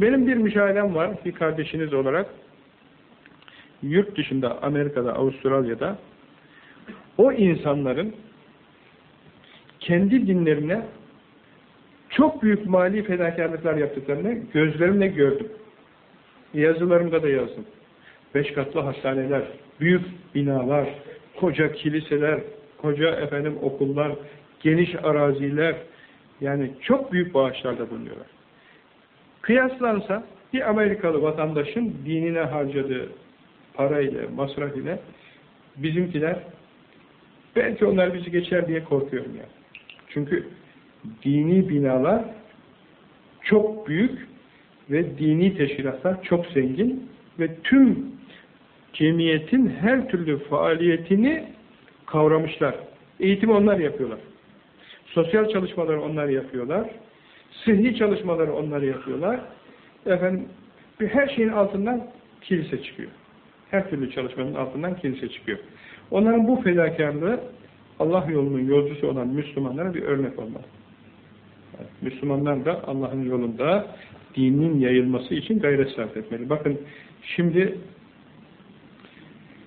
Benim bir müşahedem var, bir kardeşiniz olarak. Yurt dışında, Amerika'da, Avustralya'da o insanların kendi dinlerine çok büyük mali fedakarlıklar yaptıklarını gözlerimle gördüm. Yazılarımda da yazdım. Beş katlı hastaneler, büyük binalar, koca kiliseler, koca efendim okullar, geniş araziler, yani çok büyük bağışlarda bulunuyorlar. Kıyaslansa bir Amerikalı vatandaşın dinine harcadığı parayla, masraf ile bizimkiler belki onlar bizi geçer diye korkuyorum yani. Çünkü dini binalar çok büyük ve dini teşkilatlar çok zengin ve tüm cemiyetin her türlü faaliyetini kavramışlar. Eğitimi onlar yapıyorlar. Sosyal çalışmaları onlar yapıyorlar. Sıhhi çalışmaları onlar yapıyorlar. Efendim, her şeyin altından kilise çıkıyor. Her türlü çalışmanın altından kilise çıkıyor. Onların bu fedakarlığı Allah yolunun yolcusu olan Müslümanlara bir örnek olmalı. Müslümanlar da Allah'ın yolunda dinin yayılması için gayret sarf etmeli. Bakın şimdi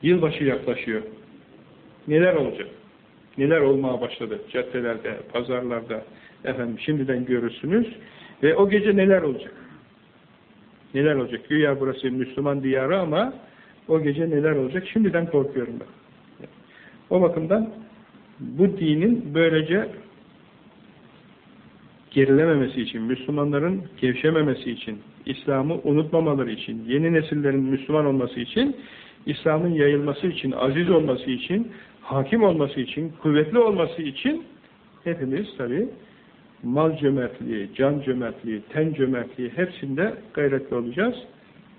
yılbaşı yaklaşıyor. Neler olacak? Neler olmaya başladı? Caddelerde, pazarlarda, efendim şimdiden görürsünüz. Ve o gece neler olacak? Neler olacak? Güya burası Müslüman diyarı ama o gece neler olacak? Şimdiden korkuyorum ben. O bakımdan bu dinin böylece gerilememesi için, Müslümanların gevşememesi için, İslam'ı unutmamaları için, yeni nesillerin Müslüman olması için, İslam'ın yayılması için, aziz olması için, hakim olması için, kuvvetli olması için hepimiz tabi mal cömertliği, can cömertliği, ten cömertliği hepsinde gayretli olacağız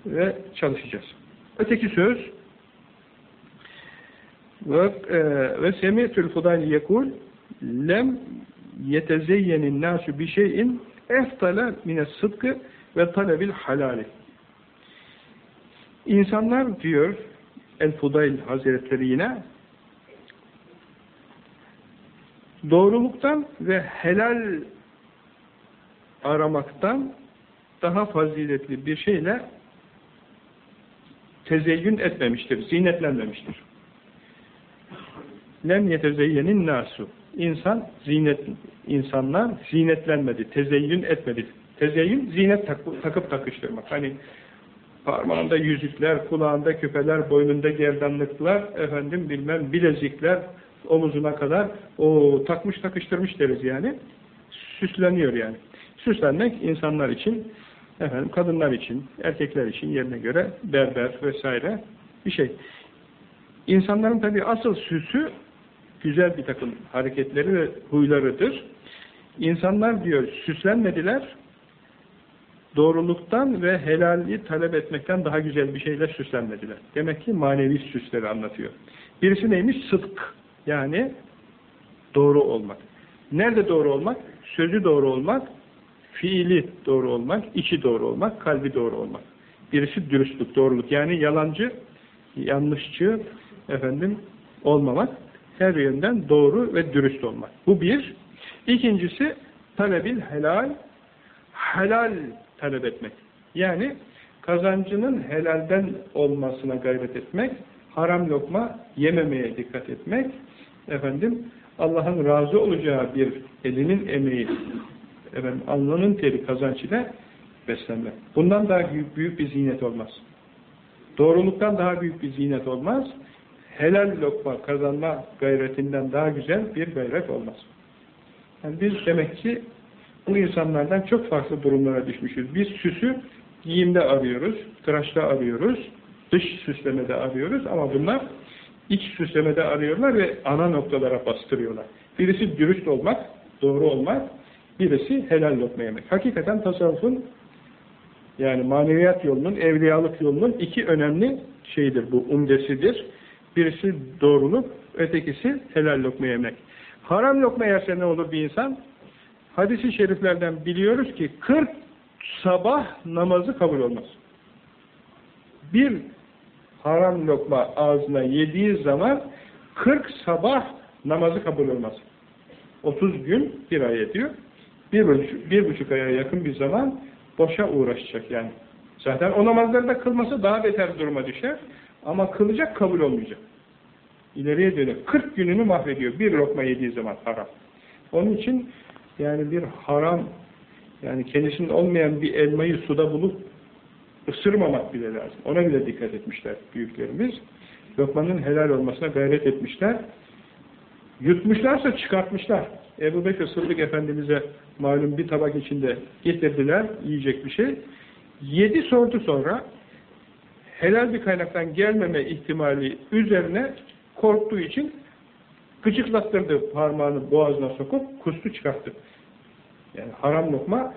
ve çalışacağız. Öteki söz ve e, ve semi'tul fudayl yekul lem yetezeyyenin nasu bi şeyin eftala mines sıdkı ve talebil halali. İnsanlar diyor El-Fudayl Hazretleri yine doğruluktan ve helal aramaktan daha faziletli bir şeyle tezeyyün etmemiştir, zinetlenmemiştir. Lem yetezeyyenin nasu. İnsan, zinet, insanlar zinetlenmedi, tezeyyün etmedi. Tezeyyün, zinet tak, takıp takıştırmak. Hani parmağında yüzükler, kulağında küpeler, boynunda gerdanlıklar, efendim bilmem bilezikler, omuzuna kadar o takmış takıştırmış deriz yani. Süsleniyor yani. Süslenmek insanlar için, efendim kadınlar için, erkekler için yerine göre berber vesaire bir şey. İnsanların tabii asıl süsü güzel bir takım hareketleri ve huylarıdır. İnsanlar diyor süslenmediler, doğruluktan ve helali talep etmekten daha güzel bir şeyle süslenmediler. Demek ki manevi süsleri anlatıyor. Birisi neymiş? Sıdk. Yani doğru olmak. Nerede doğru olmak? Sözü doğru olmak, fiili doğru olmak, içi doğru olmak, kalbi doğru olmak. Birisi dürüstlük, doğruluk. Yani yalancı, yanlışçı efendim olmamak. Her yönden doğru ve dürüst olmak. Bu bir. İkincisi talebil helal, helal talep etmek. Yani kazancının helalden olmasına gayret etmek, haram lokma yememeye dikkat etmek, efendim Allah'ın razı olacağı bir elinin emeği, efendim alnının teri kazanç ile beslenmek. Bundan daha büyük, büyük bir zinet olmaz. Doğruluktan daha büyük bir zinet olmaz. Helal lokma kazanma gayretinden daha güzel bir gayret olmaz. Yani biz demek ki bu insanlardan çok farklı durumlara düşmüşüz. Biz süsü giyimde arıyoruz, tıraşta arıyoruz, dış süslemede arıyoruz ama bunlar iç süslemede arıyorlar ve ana noktalara bastırıyorlar. Birisi dürüst olmak, doğru olmak, birisi helal lokma yemek. Hakikaten tasavvufun yani maneviyat yolunun, evliyalık yolunun iki önemli şeyidir bu, umdesidir. Birisi doğruluk, ötekisi helal lokma yemek. Haram lokma yerse ne olur bir insan? Hadis-i şeriflerden biliyoruz ki 40 sabah namazı kabul olmaz. Bir haram lokma ağzına yediği zaman 40 sabah namazı kabul olmaz. 30 gün bir ay ediyor. Bir buçuk, bir buçuk aya yakın bir zaman boşa uğraşacak yani. Zaten o namazları da kılması daha beter duruma düşer. Ama kılacak kabul olmayacak. İleriye dönüp 40 gününü mahvediyor. Bir lokma yediği zaman haram. Onun için yani bir haram yani kendisinin olmayan bir elmayı suda bulup ısırmamak bile lazım. Ona bile dikkat etmişler büyüklerimiz. Lokmanın helal olmasına gayret etmişler. Yutmuşlarsa çıkartmışlar. Ebu Bekir Sıddık Efendimiz'e malum bir tabak içinde getirdiler yiyecek bir şey. Yedi sordu sonra helal bir kaynaktan gelmeme ihtimali üzerine korktuğu için gıcıklattırdı parmağını boğazına sokup kustu çıkarttı. Yani haram lokma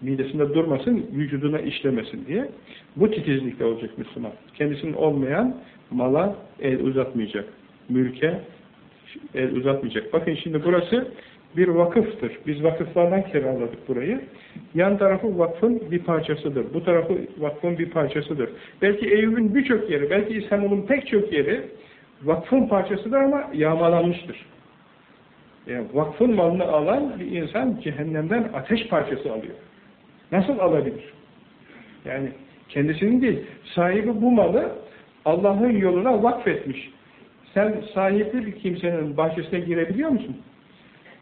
midesinde durmasın, vücuduna işlemesin diye. Bu titizlikte olacak Müslüman. Kendisinin olmayan mala el uzatmayacak. Mülke el uzatmayacak. Bakın şimdi burası bir vakıftır. Biz vakıflardan kiraladık burayı. Yan tarafı vakfın bir parçasıdır. Bu tarafı vakfın bir parçasıdır. Belki Eyüp'ün birçok yeri, belki İstanbul'un pek çok yeri vakfın parçasıdır ama yağmalanmıştır. Yani vakfın malını alan bir insan cehennemden ateş parçası alıyor. Nasıl alabilir? Yani kendisinin değil, sahibi bu malı Allah'ın yoluna vakfetmiş. Sen sahipli bir kimsenin bahçesine girebiliyor musun?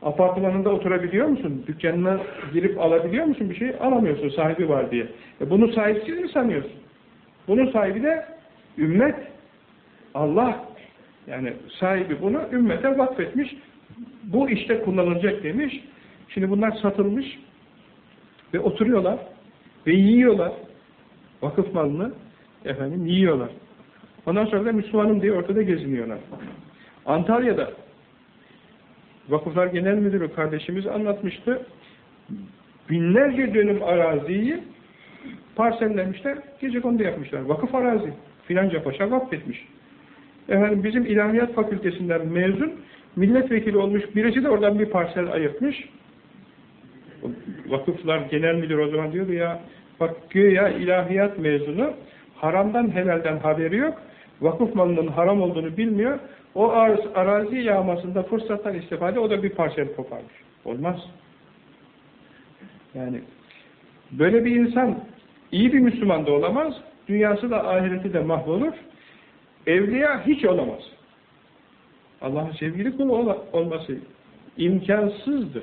Apartmanında oturabiliyor musun? Dükkanına girip alabiliyor musun bir şey? Alamıyorsun sahibi var diye. E bunu sahipsiz mi sanıyorsun? Bunun sahibi de ümmet. Allah. Yani sahibi bunu ümmete vakfetmiş. Bu işte kullanılacak demiş. Şimdi bunlar satılmış ve oturuyorlar ve yiyorlar. Vakıf malını efendim yiyorlar. Ondan sonra da Müslümanım diye ortada geziniyorlar. Antalya'da Vakıflar Genel Müdürü kardeşimiz anlatmıştı. Binlerce dönüm araziyi parsellemişler, gece kondu yapmışlar. Vakıf arazi. Filanca Paşa vakfetmiş. Efendim bizim İlahiyat Fakültesinden mezun, milletvekili olmuş birisi de oradan bir parsel ayırtmış. Vakıflar Genel Müdür o zaman diyordu ya, bak güya ilahiyat mezunu, haramdan helalden haberi yok, vakıf malının haram olduğunu bilmiyor, o arazi yağmasında fırsattan istifade o da bir parsel koparmış. Olmaz. Yani böyle bir insan iyi bir Müslüman da olamaz, dünyası da ahireti de mahvolur. Evliya hiç olamaz. Allah'ın sevgili kulu olması imkansızdır.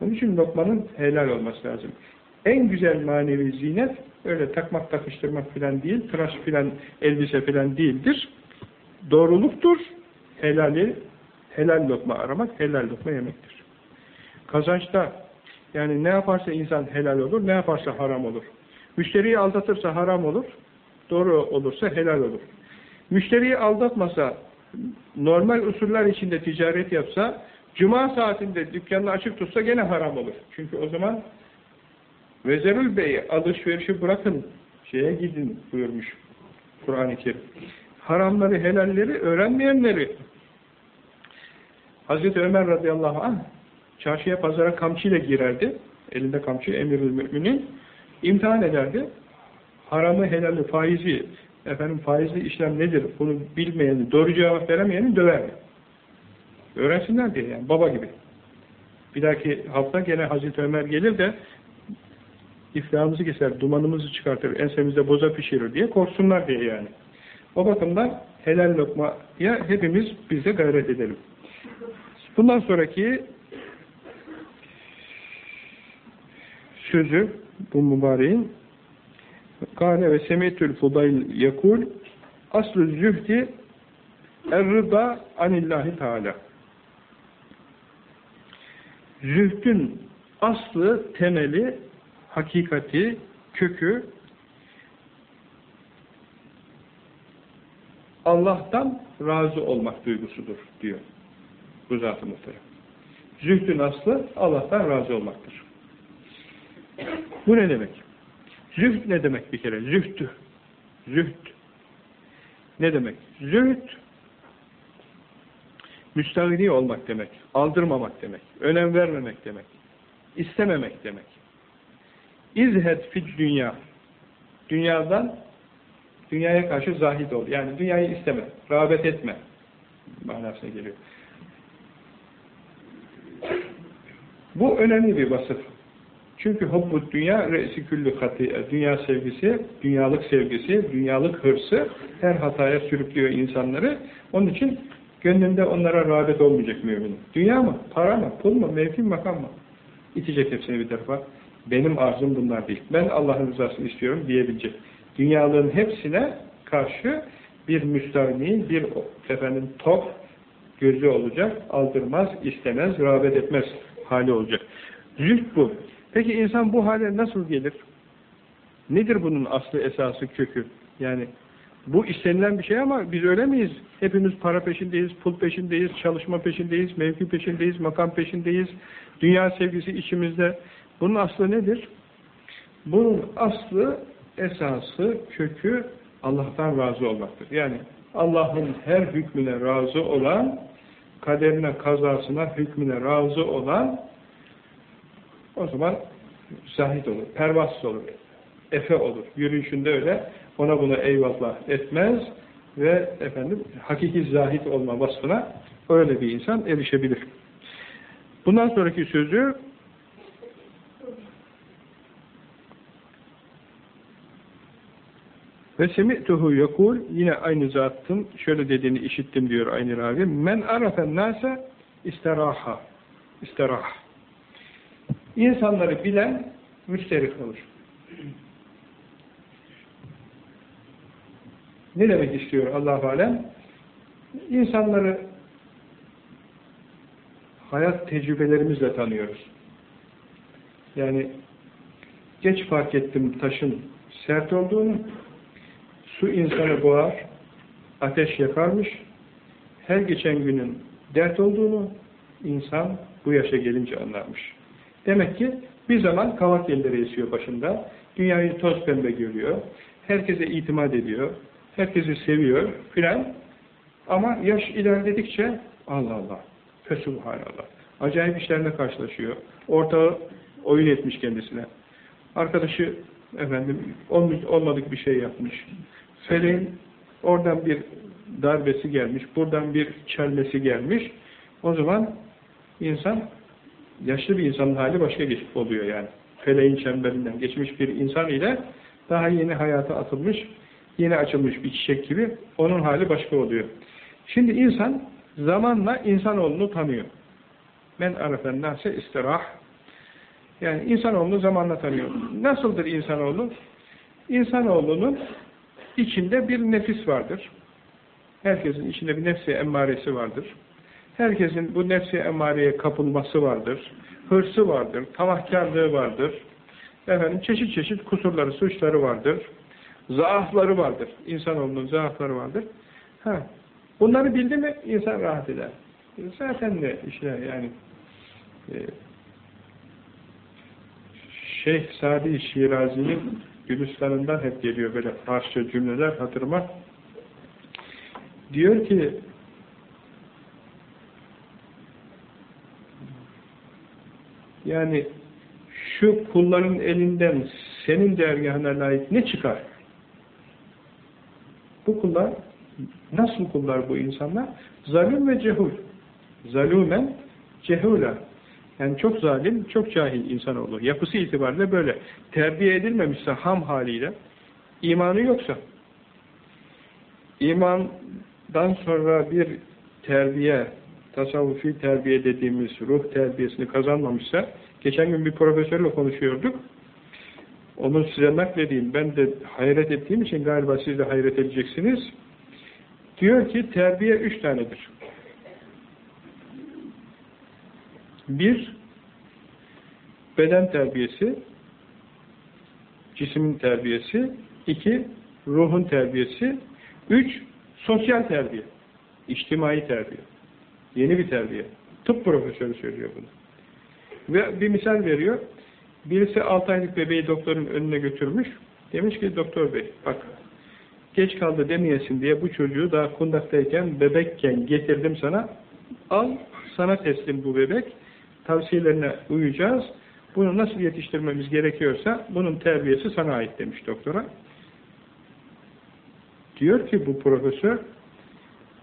Onun için lokmanın helal olması lazım. En güzel manevi zinet öyle takmak takıştırmak filan değil, tıraş filan elbise filan değildir. Doğruluktur. Helali, helal lokma aramak, helal lokma yemektir. Kazançta yani ne yaparsa insan helal olur, ne yaparsa haram olur. Müşteriyi aldatırsa haram olur, doğru olursa helal olur. Müşteriyi aldatmasa, normal usuller içinde ticaret yapsa, cuma saatinde dükkanını açık tutsa gene haram olur. Çünkü o zaman Vezerül Bey alışverişi bırakın, şeye gidin buyurmuş Kur'an-ı Kerim. Haramları, helalleri öğrenmeyenleri Hazreti Ömer radıyallahu anh çarşıya pazara kamçıyla girerdi. Elinde kamçı emirül müminin imtihan ederdi. Haramı, helali, faizi efendim faizli işlem nedir? Bunu bilmeyeni, doğru cevap veremeyeni döverdi. Öğrensinler diye yani baba gibi. Bir dahaki hafta gene Hazreti Ömer gelir de iflahımızı keser, dumanımızı çıkartır, ensemizde boza pişirir diye korksunlar diye yani. O bakımdan helal lokmaya hepimiz bize gayret edelim. Bundan sonraki sözü bu mübareğin Kâne ve semetül fudayl yakul aslı zühdi er-rıda anillahi teala Zühdün aslı, temeli, hakikati, kökü Allah'tan razı olmak duygusudur diyor bu zat-ı muhterem. Zühdün aslı Allah'tan razı olmaktır. Bu ne demek? Zühd ne demek bir kere? Zühdü. Zühd. Ne demek? Zühd müstahini olmak demek. Aldırmamak demek. Önem vermemek demek. istememek demek. İzhed fid dünya. Dünyadan dünyaya karşı zahid ol. Yani dünyayı isteme. Rağbet etme. Manasına geliyor. Bu önemli bir vasıf. Çünkü hubbu dünya re'si küllü hatiye. Dünya sevgisi, dünyalık sevgisi, dünyalık hırsı her hataya sürüklüyor insanları. Onun için gönlünde onlara rağbet olmayacak mümin. Dünya mı? Para mı? Pul mu? Mevki mi? Makam mı? İtecek hepsini bir tarafa. Benim arzum bunlar değil. Ben Allah'ın rızasını istiyorum diyebilecek. Dünyalığın hepsine karşı bir müstahni, bir efendim top gözü olacak, aldırmaz, istemez, rağbet etmez hali olacak. Züht bu. Peki insan bu hale nasıl gelir? Nedir bunun aslı, esası, kökü? Yani bu istenilen bir şey ama biz öyle miyiz? Hepimiz para peşindeyiz, pul peşindeyiz, çalışma peşindeyiz, mevki peşindeyiz, makam peşindeyiz, dünya sevgisi içimizde. Bunun aslı nedir? Bunun aslı, esası, kökü Allah'tan razı olmaktır. Yani Allah'ın her hükmüne razı olan, kaderine, kazasına, hükmüne razı olan o zaman zahid olur, pervasız olur, efe olur. Yürüyüşünde öyle ona buna eyvallah etmez ve efendim hakiki zahid olma vasfına öyle bir insan erişebilir. Bundan sonraki sözü Ve semi'tuhu yekul yine aynı zatın şöyle dediğini işittim diyor aynı ravi. Men arafen nase istiraha. İstirah. İnsanları bilen müsterih olur. Ne demek istiyor Allah alem? İnsanları hayat tecrübelerimizle tanıyoruz. Yani geç fark ettim taşın sert olduğunu, su insanı boğar, ateş yakarmış, her geçen günün dert olduğunu insan bu yaşa gelince anlarmış. Demek ki bir zaman kavak yerleri esiyor başında, dünyayı toz pembe görüyor, herkese itimat ediyor, herkesi seviyor filan. Ama yaş ilerledikçe Allah Allah, Fesubhanallah, acayip işlerle karşılaşıyor, ortağı oyun etmiş kendisine, arkadaşı efendim olmadık bir şey yapmış, Feleğin oradan bir darbesi gelmiş, buradan bir çellesi gelmiş. O zaman insan, yaşlı bir insanın hali başka geçip oluyor yani. Feleğin çemberinden geçmiş bir insan ile daha yeni hayata atılmış, yeni açılmış bir çiçek gibi onun hali başka oluyor. Şimdi insan zamanla insanoğlunu tanıyor. Men arafen istirah. Yani insanoğlunu zamanla tanıyor. Nasıldır insanoğlu? İnsanoğlunun İçinde bir nefis vardır. Herkesin içinde bir nefsi emmaresi vardır. Herkesin bu nefsi emmareye kapılması vardır. Hırsı vardır, tamahkarlığı vardır. Efendim çeşit çeşit kusurları, suçları vardır. Zaafları vardır. İnsanoğlunun zaafları vardır. Ha. Bunları bildi mi insan rahat eder. Zaten de işte yani e, Şeyh Sadi Şirazi'nin Gülistan'ından hep geliyor böyle Farsça cümleler hatırıma. Diyor ki yani şu kulların elinden senin dergahına layık ne çıkar? Bu kullar nasıl kullar bu insanlar? Zalim ve cehul. Zalumen cehula. Yani çok zalim, çok cahil insanoğlu. Yapısı itibariyle böyle. Terbiye edilmemişse ham haliyle, imanı yoksa, imandan sonra bir terbiye, tasavvufi terbiye dediğimiz ruh terbiyesini kazanmamışsa, geçen gün bir profesörle konuşuyorduk, onu size nakledeyim, ben de hayret ettiğim için galiba siz de hayret edeceksiniz. Diyor ki terbiye üç tanedir. Bir, beden terbiyesi, cismin terbiyesi. iki ruhun terbiyesi. Üç, sosyal terbiye, içtimai terbiye. Yeni bir terbiye. Tıp profesörü söylüyor bunu. Ve bir misal veriyor. Birisi 6 aylık bebeği doktorun önüne götürmüş. Demiş ki doktor bey bak geç kaldı demeyesin diye bu çocuğu daha kundaktayken bebekken getirdim sana. Al sana teslim bu bebek tavsiyelerine uyacağız. Bunu nasıl yetiştirmemiz gerekiyorsa bunun terbiyesi sana ait demiş doktora. Diyor ki bu profesör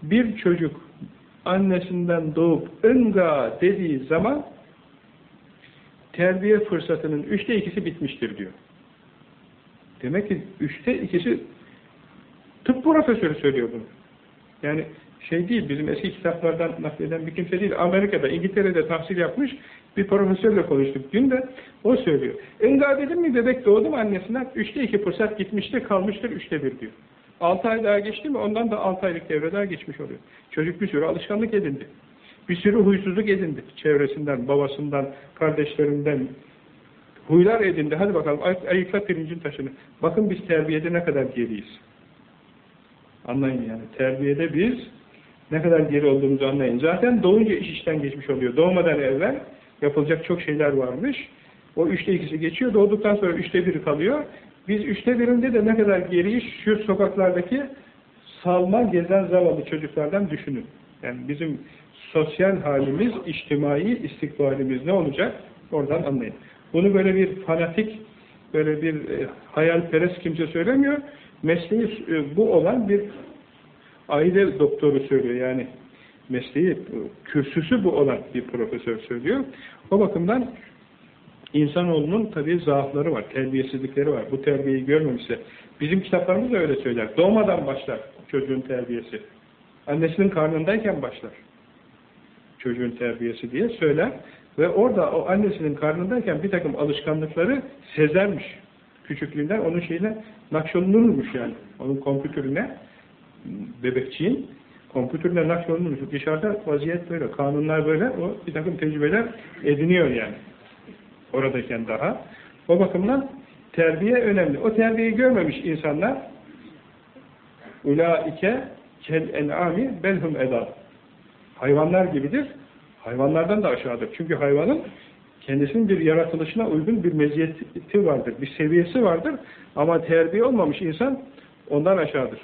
bir çocuk annesinden doğup ınga dediği zaman terbiye fırsatının üçte ikisi bitmiştir diyor. Demek ki üçte ikisi tıp profesörü söylüyor bunu. Yani şey değil, bizim eski kitaplardan nakleden bir kimse değil. Amerika'da, İngiltere'de tahsil yapmış bir profesörle konuştuk dün de o söylüyor. Engabe'de mi bebek doğdu mu annesinden? Üçte iki fırsat gitmiştir, kalmıştır üçte bir diyor. Altı ay daha geçti mi ondan da altı aylık devre daha geçmiş oluyor. Çocuk bir sürü alışkanlık edindi. Bir sürü huysuzluk edindi. Çevresinden, babasından, kardeşlerinden huylar edindi. Hadi bakalım ay ayıkla pirincin taşını. Bakın biz terbiyede ne kadar geriyiz. Anlayın yani. Terbiyede biz ne kadar geri olduğumuzu anlayın. Zaten doğunca iş işten geçmiş oluyor. Doğmadan evvel yapılacak çok şeyler varmış. O üçte ikisi geçiyor. Doğduktan sonra üçte biri kalıyor. Biz üçte birinde de ne kadar geriyiz şu sokaklardaki salma gezen zavallı çocuklardan düşünün. Yani bizim sosyal halimiz, içtimai istikbalimiz ne olacak? Oradan anlayın. Bunu böyle bir fanatik, böyle bir e, hayalperest kimse söylemiyor. Mesleği e, bu olan bir aile doktoru söylüyor. Yani mesleği, kürsüsü bu olan bir profesör söylüyor. O bakımdan insanoğlunun tabii zaafları var, terbiyesizlikleri var. Bu terbiyeyi görmemişse, bizim kitaplarımız da öyle söyler. Doğmadan başlar çocuğun terbiyesi. Annesinin karnındayken başlar çocuğun terbiyesi diye söyler. Ve orada o annesinin karnındayken bir takım alışkanlıkları sezermiş. Küçüklüğünden onun şeyine nakşolunurmuş yani. Onun kompütürüne, bebekçiğin kompütürüne nakşolunurmuş. Dışarıda vaziyet böyle, kanunlar böyle, o bir takım tecrübeler ediniyor yani. Oradayken daha. O bakımdan terbiye önemli. O terbiyeyi görmemiş insanlar ulaike kel en'ami belhum edad hayvanlar gibidir. Hayvanlardan da aşağıdır. Çünkü hayvanın kendisinin bir yaratılışına uygun bir meziyeti vardır, bir seviyesi vardır. Ama terbiye olmamış insan ondan aşağıdır.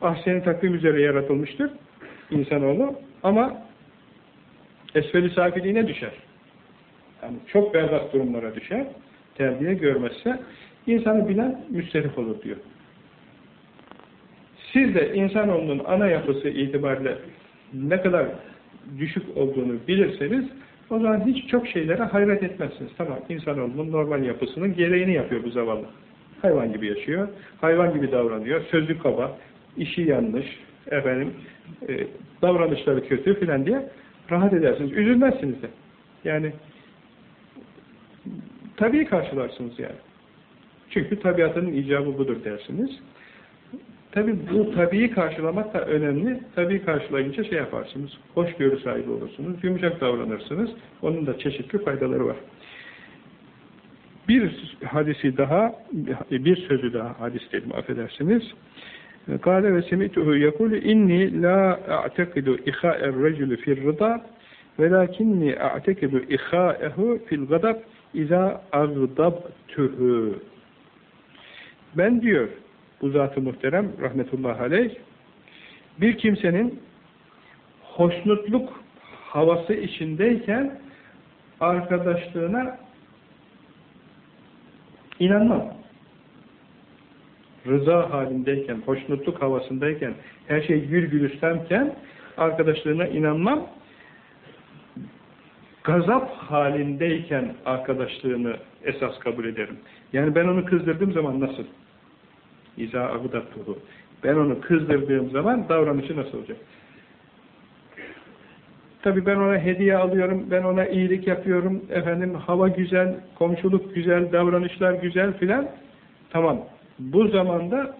Ahsen takvim üzere yaratılmıştır insanoğlu ama esfeli safiliğine düşer. Yani çok berbat durumlara düşer. Terbiye görmezse insanı bilen müsterif olur diyor. Siz de insanoğlunun ana yapısı itibariyle ne kadar düşük olduğunu bilirseniz o zaman hiç çok şeylere hayret etmezsiniz. Tamam, insanoğlunun normal yapısının gereğini yapıyor bu zavallı. Hayvan gibi yaşıyor, hayvan gibi davranıyor, sözü kaba, işi yanlış, efendim, e, davranışları kötü filan diye rahat edersiniz. Üzülmezsiniz de. Yani tabii karşılarsınız yani. Çünkü tabiatının icabı budur dersiniz. Tabi bu tabii karşılamak da önemli. Tabii karşılayınca şey yaparsınız, hoşgörü sahibi olursunuz, yumuşak davranırsınız. Onun da çeşitli faydaları var. Bir hadisi daha, bir sözü daha hadis dedim affedersiniz. Kale ve semituhu yekulu inni la a'tekidu iha'er recülü fil rıda velakinni a'tekidu iha'ehu fil gadab iza agdabtühü. Ben diyor, bu zat-ı muhterem rahmetullahi aleyh bir kimsenin hoşnutluk havası içindeyken arkadaşlığına inanmam. Rıza halindeyken, hoşnutluk havasındayken, her şey gül gülistanken arkadaşlığına inanmam. Gazap halindeyken arkadaşlığını esas kabul ederim. Yani ben onu kızdırdığım zaman nasıl? İza agdattuhu. Ben onu kızdırdığım zaman davranışı nasıl olacak? Tabii ben ona hediye alıyorum, ben ona iyilik yapıyorum, efendim hava güzel, komşuluk güzel, davranışlar güzel filan. Tamam. Bu zamanda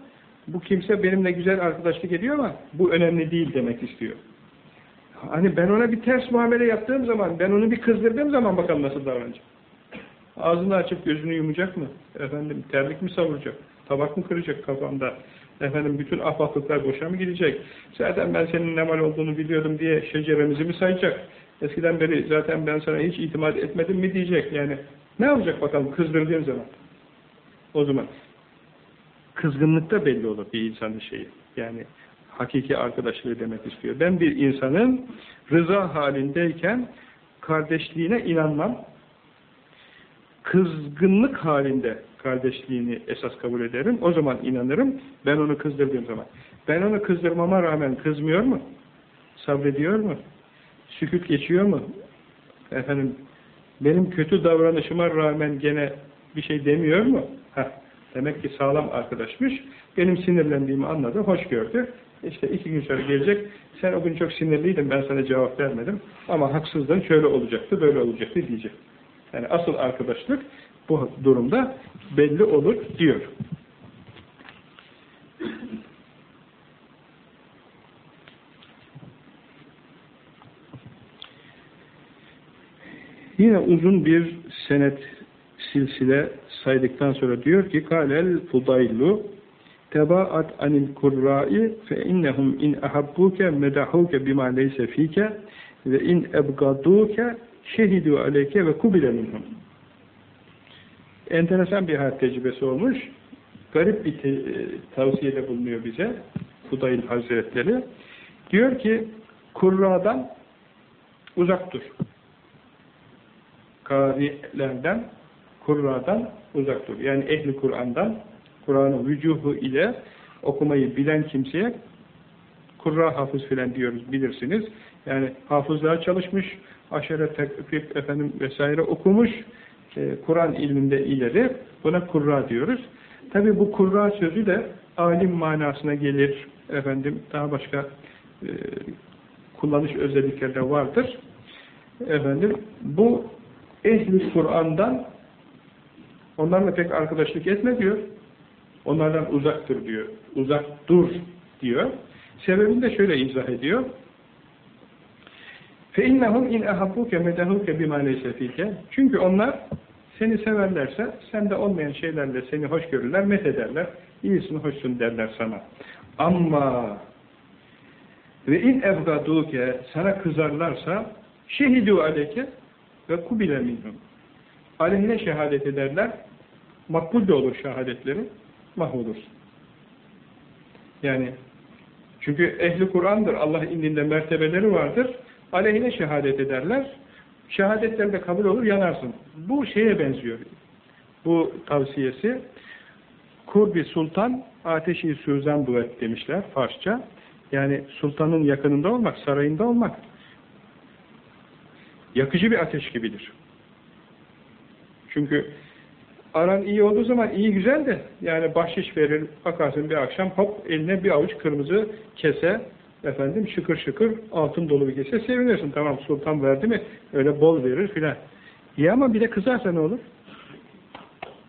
bu kimse benimle güzel arkadaşlık ediyor ama bu önemli değil demek istiyor. Hani ben ona bir ters muamele yaptığım zaman, ben onu bir kızdırdığım zaman bakalım nasıl davranacak. Ağzını açıp gözünü yumacak mı? Efendim terlik mi savuracak? Tabak mı kıracak kafamda? Efendim bütün ahbaplıklar boşa mı gidecek? Zaten ben senin ne mal olduğunu biliyordum diye şeceremizi mi sayacak? Eskiden beri zaten ben sana hiç itimat etmedim mi diyecek. Yani ne olacak bakalım kızdırdığım zaman? O zaman kızgınlıkta belli olur bir insanın şeyi. Yani hakiki arkadaşlığı demek istiyor. Ben bir insanın rıza halindeyken kardeşliğine inanmam. Kızgınlık halinde kardeşliğini esas kabul ederim. O zaman inanırım. Ben onu kızdırdığım zaman. Ben onu kızdırmama rağmen kızmıyor mu? Sabrediyor mu? Sükut geçiyor mu? Efendim benim kötü davranışıma rağmen gene bir şey demiyor mu? Heh, demek ki sağlam arkadaşmış. Benim sinirlendiğimi anladı, hoş gördü. İşte iki gün sonra gelecek, sen o gün çok sinirliydin, ben sana cevap vermedim. Ama haksızdın, şöyle olacaktı, böyle olacaktı diyecek. Yani asıl arkadaşlık bu durumda belli olur diyor. Yine uzun bir senet silsile saydıktan sonra diyor ki Kalel Fudaylu tebaat anil kurra'i fe innehum in ahabbuke medahuke bima leyse fike ve in ebgaduke şehidu aleyke ve kubile minhum. Enteresan bir hayat tecrübesi olmuş. Garip bir te tavsiyede bulunuyor bize Fudayl Hazretleri. Diyor ki kurradan uzak dur karilerden, kurradan uzak dur. Yani ehli Kur'an'dan, Kur'an'ın vücuhu ile okumayı bilen kimseye kurra hafız filan diyoruz bilirsiniz. Yani hafızlığa çalışmış, aşere tekfik efendim vesaire okumuş, e, Kur'an ilminde ileri, buna kurra diyoruz. Tabi bu kurra sözü de alim manasına gelir, efendim daha başka e, kullanış özellikleri de vardır. Efendim bu ehli Kur'an'dan onlarla pek arkadaşlık etme diyor. Onlardan uzaktır diyor. Uzak dur diyor. Sebebini de şöyle izah ediyor. فَاِنَّهُمْ اِنْ اَحَبُّكَ مَدَهُكَ بِمَا لَيْسَ ف۪يكَ Çünkü onlar seni severlerse, sende olmayan şeylerle seni hoş görürler, met ederler. İyisin, hoşsun derler sana. Ama ve in evgaduke sana kızarlarsa şehidu aleyke ve kubile minhum. Aleyhine şehadet ederler, makbul de olur şehadetleri, mahvolursun. Yani çünkü ehli Kur'an'dır, Allah indinde mertebeleri vardır, aleyhine şehadet ederler, şehadetler de kabul olur, yanarsın. Bu şeye benziyor. Bu tavsiyesi, Kurbi Sultan, ateşi suzan duet demişler Farsça. Yani sultanın yakınında olmak, sarayında olmak, yakıcı bir ateş gibidir. Çünkü aran iyi olduğu zaman iyi güzel de yani bahşiş verir, bakarsın bir akşam hop eline bir avuç kırmızı kese efendim şıkır şıkır altın dolu bir kese sevinirsin. Tamam sultan verdi mi öyle bol verir filan. İyi ama bir de kızarsa ne olur?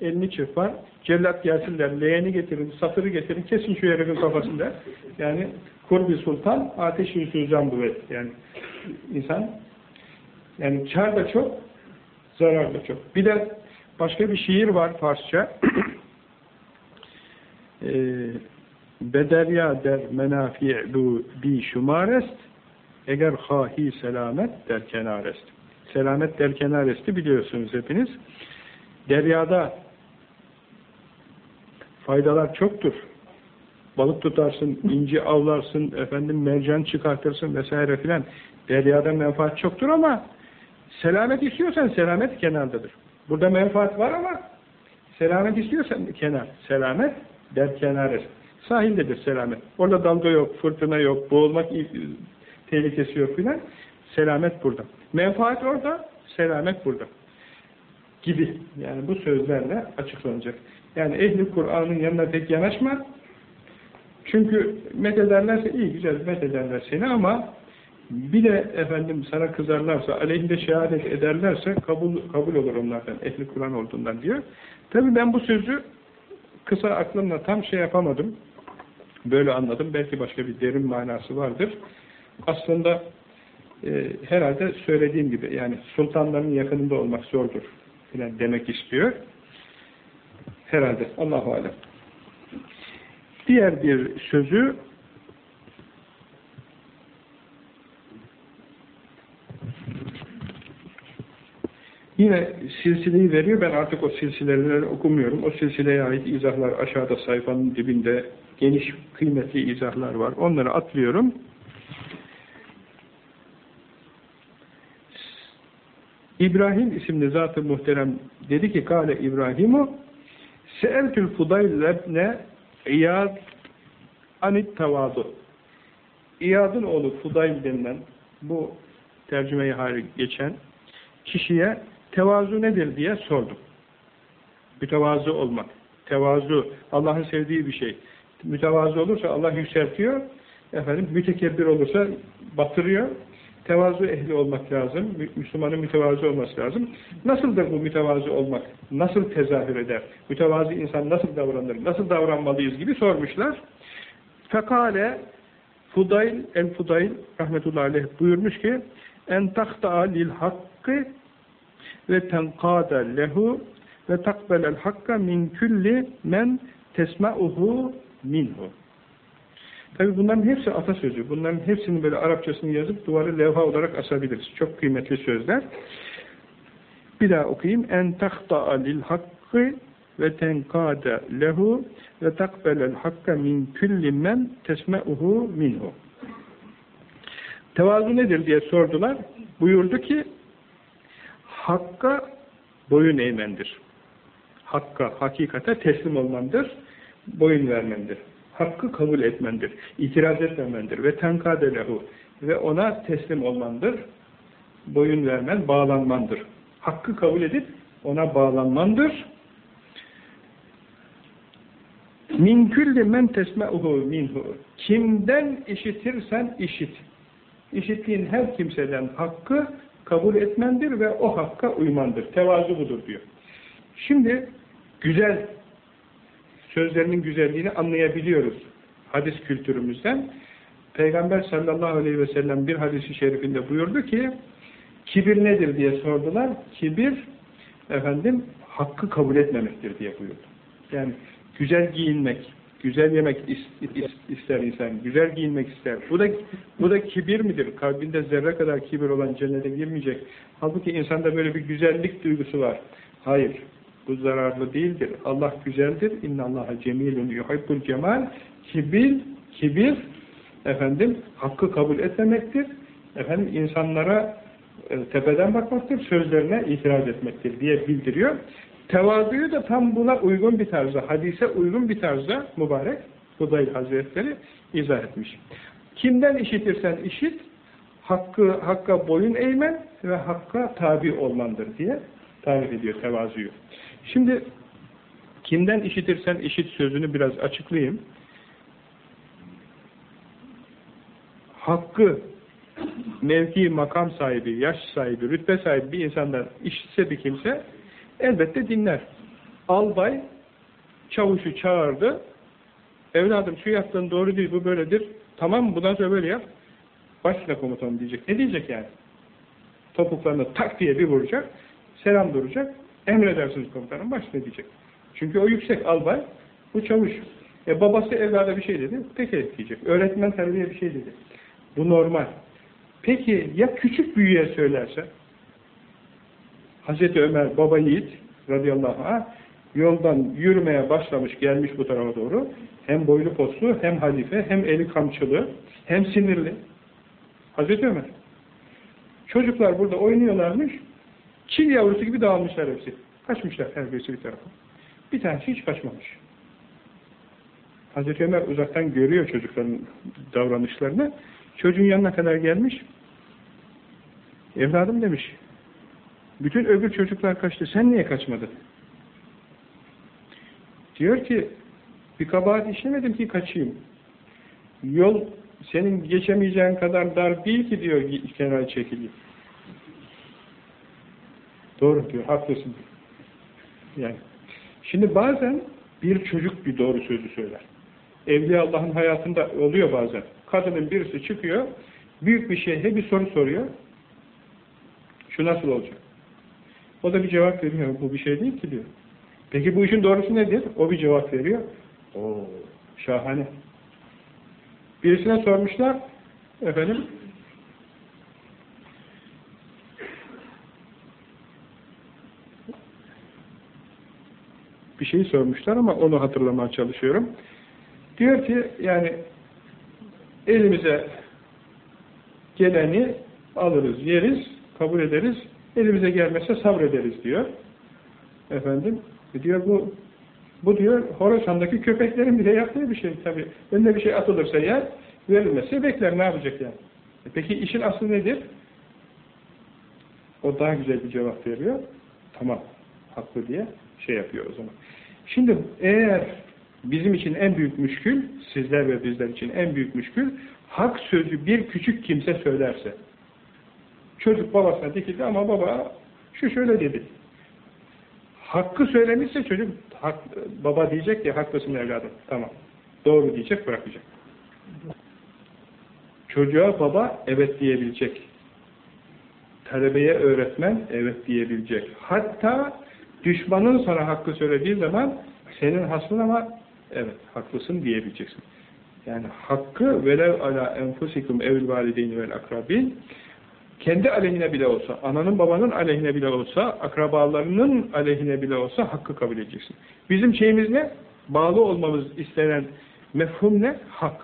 Elini çırpar, cellat gelsinler, leğeni getirin, satırı getirin, kesin şu herifin kafasında. Yani kurbi sultan, ateş-i suzan bu Yani insan yani kar da çok, zarar da çok. Bir de başka bir şiir var Farsça. ee, Bederya der menafi'lu bi şumarest eğer hahi selamet der kenarest. Selamet der kenaresti biliyorsunuz hepiniz. Deryada faydalar çoktur. Balık tutarsın, inci avlarsın, efendim mercan çıkartırsın vesaire filan. Deryada menfaat çoktur ama Selamet istiyorsan selamet kenardadır. Burada menfaat var ama selamet istiyorsan kenar. Selamet der kenarı. Sahildedir selamet. Orada dalga yok, fırtına yok, boğulmak tehlikesi yok filan. Selamet burada. Menfaat orada, selamet burada. Gibi. Yani bu sözlerle açıklanacak. Yani ehli Kur'an'ın yanına pek yanaşma. Çünkü methederlerse iyi güzel methederler seni ama bir de efendim sana kızarlarsa, aleyhinde şehadet ederlerse kabul, kabul olur onlardan, ehli Kur'an olduğundan diyor. Tabi ben bu sözü kısa aklımla tam şey yapamadım. Böyle anladım. Belki başka bir derin manası vardır. Aslında e, herhalde söylediğim gibi yani sultanların yakınında olmak zordur filan demek istiyor. Herhalde. Allahu alem. Diğer bir sözü Yine silsileyi veriyor. Ben artık o silsileleri okumuyorum. O silsileye ait izahlar aşağıda sayfanın dibinde geniş, kıymetli izahlar var. Onları atlıyorum. İbrahim isimli zat-ı muhterem dedi ki Kale İbrahimu Seeltül Fudayl lebne İyad anit tavadu İyad'ın oğlu Fudayl denilen bu tercümeyi hali geçen kişiye tevazu nedir diye sordum. Mütevazı olmak. Tevazu, Allah'ın sevdiği bir şey. Mütevazı olursa Allah yükseltiyor. Efendim, mütekebbir olursa batırıyor. Tevazu ehli olmak lazım. Müslümanın mütevazı olması lazım. Nasıldır bu mütevazı olmak? Nasıl tezahür eder? Mütevazı insan nasıl davranır? Nasıl davranmalıyız gibi sormuşlar. Fekale Fudayl el-Fudayl rahmetullahi aleyh buyurmuş ki en tahta'a lil hakkı ve tenkâda lehu ve takbelel hakka min külli men tesma'uhu minhu. Tabi bunların hepsi atasözü. Bunların hepsini böyle Arapçasını yazıp duvarı levha olarak asabiliriz. Çok kıymetli sözler. Bir daha okuyayım. En tahta'a lil hakkı ve tenkade lehu ve takbelel hakka min külli men tesme'uhu minhu. Tevazu nedir diye sordular. Buyurdu ki hakka boyun eğmendir. Hakka, hakikate teslim olmandır, boyun vermendir. Hakkı kabul etmendir, itiraz etmemendir ve tenkade lehu ve ona teslim olmandır, boyun vermen, bağlanmandır. Hakkı kabul edip ona bağlanmandır Min külli men tesme'uhu minhu. Kimden işitirsen işit. İşittiğin her kimseden hakkı kabul etmendir ve o hakka uymandır. Tevazu budur diyor. Şimdi güzel sözlerinin güzelliğini anlayabiliyoruz hadis kültürümüzden. Peygamber sallallahu aleyhi ve sellem bir hadisi şerifinde buyurdu ki kibir nedir diye sordular. Kibir efendim hakkı kabul etmemektir diye buyurdu. Yani güzel giyinmek, güzel yemek ister insan, güzel giyinmek ister. Bu da bu da kibir midir? Kalbinde zerre kadar kibir olan cennete girmeyecek. Halbuki insanda böyle bir güzellik duygusu var. Hayır. Bu zararlı değildir. Allah güzeldir. İnna Allaha cemilun yuhibbul cemal. Kibir, kibir efendim hakkı kabul etmemektir. Efendim insanlara e, tepeden bakmaktır, sözlerine itiraz etmektir diye bildiriyor. Tevazuyu da tam buna uygun bir tarzda, hadise uygun bir tarzda mübarek Hudayl Hazretleri izah etmiş. Kimden işitirsen işit, hakkı, hakka boyun eğmen ve hakka tabi olmandır diye tarif ediyor tevazuyu. Şimdi kimden işitirsen işit sözünü biraz açıklayayım. Hakkı mevki, makam sahibi, yaş sahibi, rütbe sahibi bir insandan işitse bir kimse Elbette dinler. Albay çavuşu çağırdı. Evladım şu yaptığın doğru değil, bu böyledir. Tamam mı? Bundan sonra böyle yap. Başla komutanım diyecek. Ne diyecek yani? Topuklarını tak diye bir vuracak. Selam duracak. Emredersiniz komutanım. Başla diyecek. Çünkü o yüksek albay. Bu çavuş. E babası evlada bir şey dedi. Peki diyecek. Öğretmen terbiye bir şey dedi. Bu normal. Peki ya küçük büyüye söylerse? Hazreti Ömer baba yiğit radıyallahu anh yoldan yürümeye başlamış gelmiş bu tarafa doğru. Hem boylu poslu hem halife hem eli kamçılı hem sinirli. Hazreti Ömer. Çocuklar burada oynuyorlarmış. Çil yavrusu gibi dağılmışlar hepsi. Kaçmışlar her birisi bir tarafa. Bir tanesi hiç kaçmamış. Hazreti Ömer uzaktan görüyor çocukların davranışlarını. Çocuğun yanına kadar gelmiş. Evladım demiş. Bütün öbür çocuklar kaçtı. Sen niye kaçmadın? Diyor ki bir kabahat işlemedim ki kaçayım. Yol senin geçemeyeceğin kadar dar değil ki diyor kenara çekileyim. Doğru diyor. Haklısın. Yani. Şimdi bazen bir çocuk bir doğru sözü söyler. Evliya Allah'ın hayatında oluyor bazen. Kadının birisi çıkıyor, büyük bir şeyhe bir soru soruyor. Şu nasıl olacak? O da bir cevap veriyor. Bu bir şey değil ki diyor. Peki bu işin doğrusu nedir? O bir cevap veriyor. Oo, şahane. Birisine sormuşlar, efendim, bir şey sormuşlar ama onu hatırlamaya çalışıyorum. Diyor ki, yani elimize geleni alırız, yeriz, kabul ederiz, Elimize gelmezse sabrederiz diyor. Efendim, e diyor bu bu diyor Horasan'daki köpeklerin bile yaptığı bir şey tabi. Önüne bir şey atılırsa yer, verilmezse bekler ne yapacak yani. E peki işin aslı nedir? O daha güzel bir cevap veriyor. tamam haklı diye şey yapıyor o zaman. Şimdi eğer bizim için en büyük müşkül, sizler ve bizler için en büyük müşkül, hak sözü bir küçük kimse söylerse, çocuk babasına dikildi ama baba şu şöyle dedi. Hakkı söylemişse çocuk, hak, baba diyecek ki haklısın evladım, tamam. Doğru diyecek, bırakacak. Çocuğa baba evet diyebilecek. Talebeye öğretmen evet diyebilecek. Hatta düşmanın sana hakkı söylediği zaman senin haslın ama evet haklısın diyebileceksin. Yani hakkı velev ala enfusikum evil valideyni vel akrabin kendi aleyhine bile olsa, ananın babanın aleyhine bile olsa, akrabalarının aleyhine bile olsa hakkı kabul edeceksin. Bizim şeyimiz ne? Bağlı olmamız istenen mefhum ne? Hak.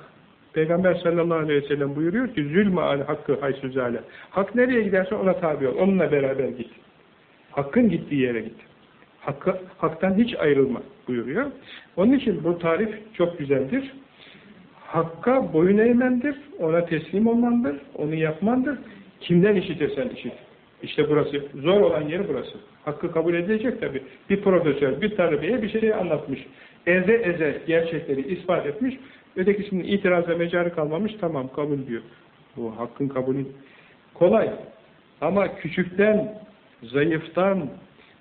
Peygamber sallallahu aleyhi ve sellem buyuruyor ki zulme al hakkı haysüzale. Hak nereye giderse ona tabi ol. Onunla beraber git. Hakkın gittiği yere git. Hakkı, haktan hiç ayrılma buyuruyor. Onun için bu tarif çok güzeldir. Hakka boyun eğmendir, ona teslim olmandır, onu yapmandır. Kimden işitirsen işit. İşte burası, zor olan yeri burası. Hakkı kabul edilecek tabi. Bir profesör, bir talebeye bir şey anlatmış. Eze eze gerçekleri ispat etmiş. Ötekisinin itirazla mecarı kalmamış, tamam kabul diyor. Bu hakkın kabulü kolay. Ama küçükten, zayıftan,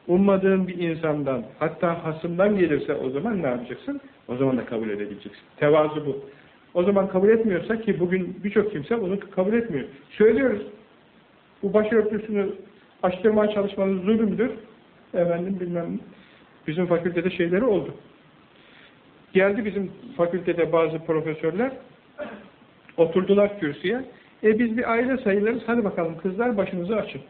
ummadığın bir insandan, hatta hasımdan gelirse o zaman ne yapacaksın? O zaman da kabul edebileceksin. Tevazu bu. O zaman kabul etmiyorsa ki bugün birçok kimse bunu kabul etmiyor. Söylüyoruz. Bu başörtüsünü açtırmaya çalışmanız zulümdür. Efendim bilmem bizim fakültede şeyleri oldu. Geldi bizim fakültede bazı profesörler oturdular kürsüye. E biz bir aile sayılırız. Hadi bakalım kızlar başınızı açın.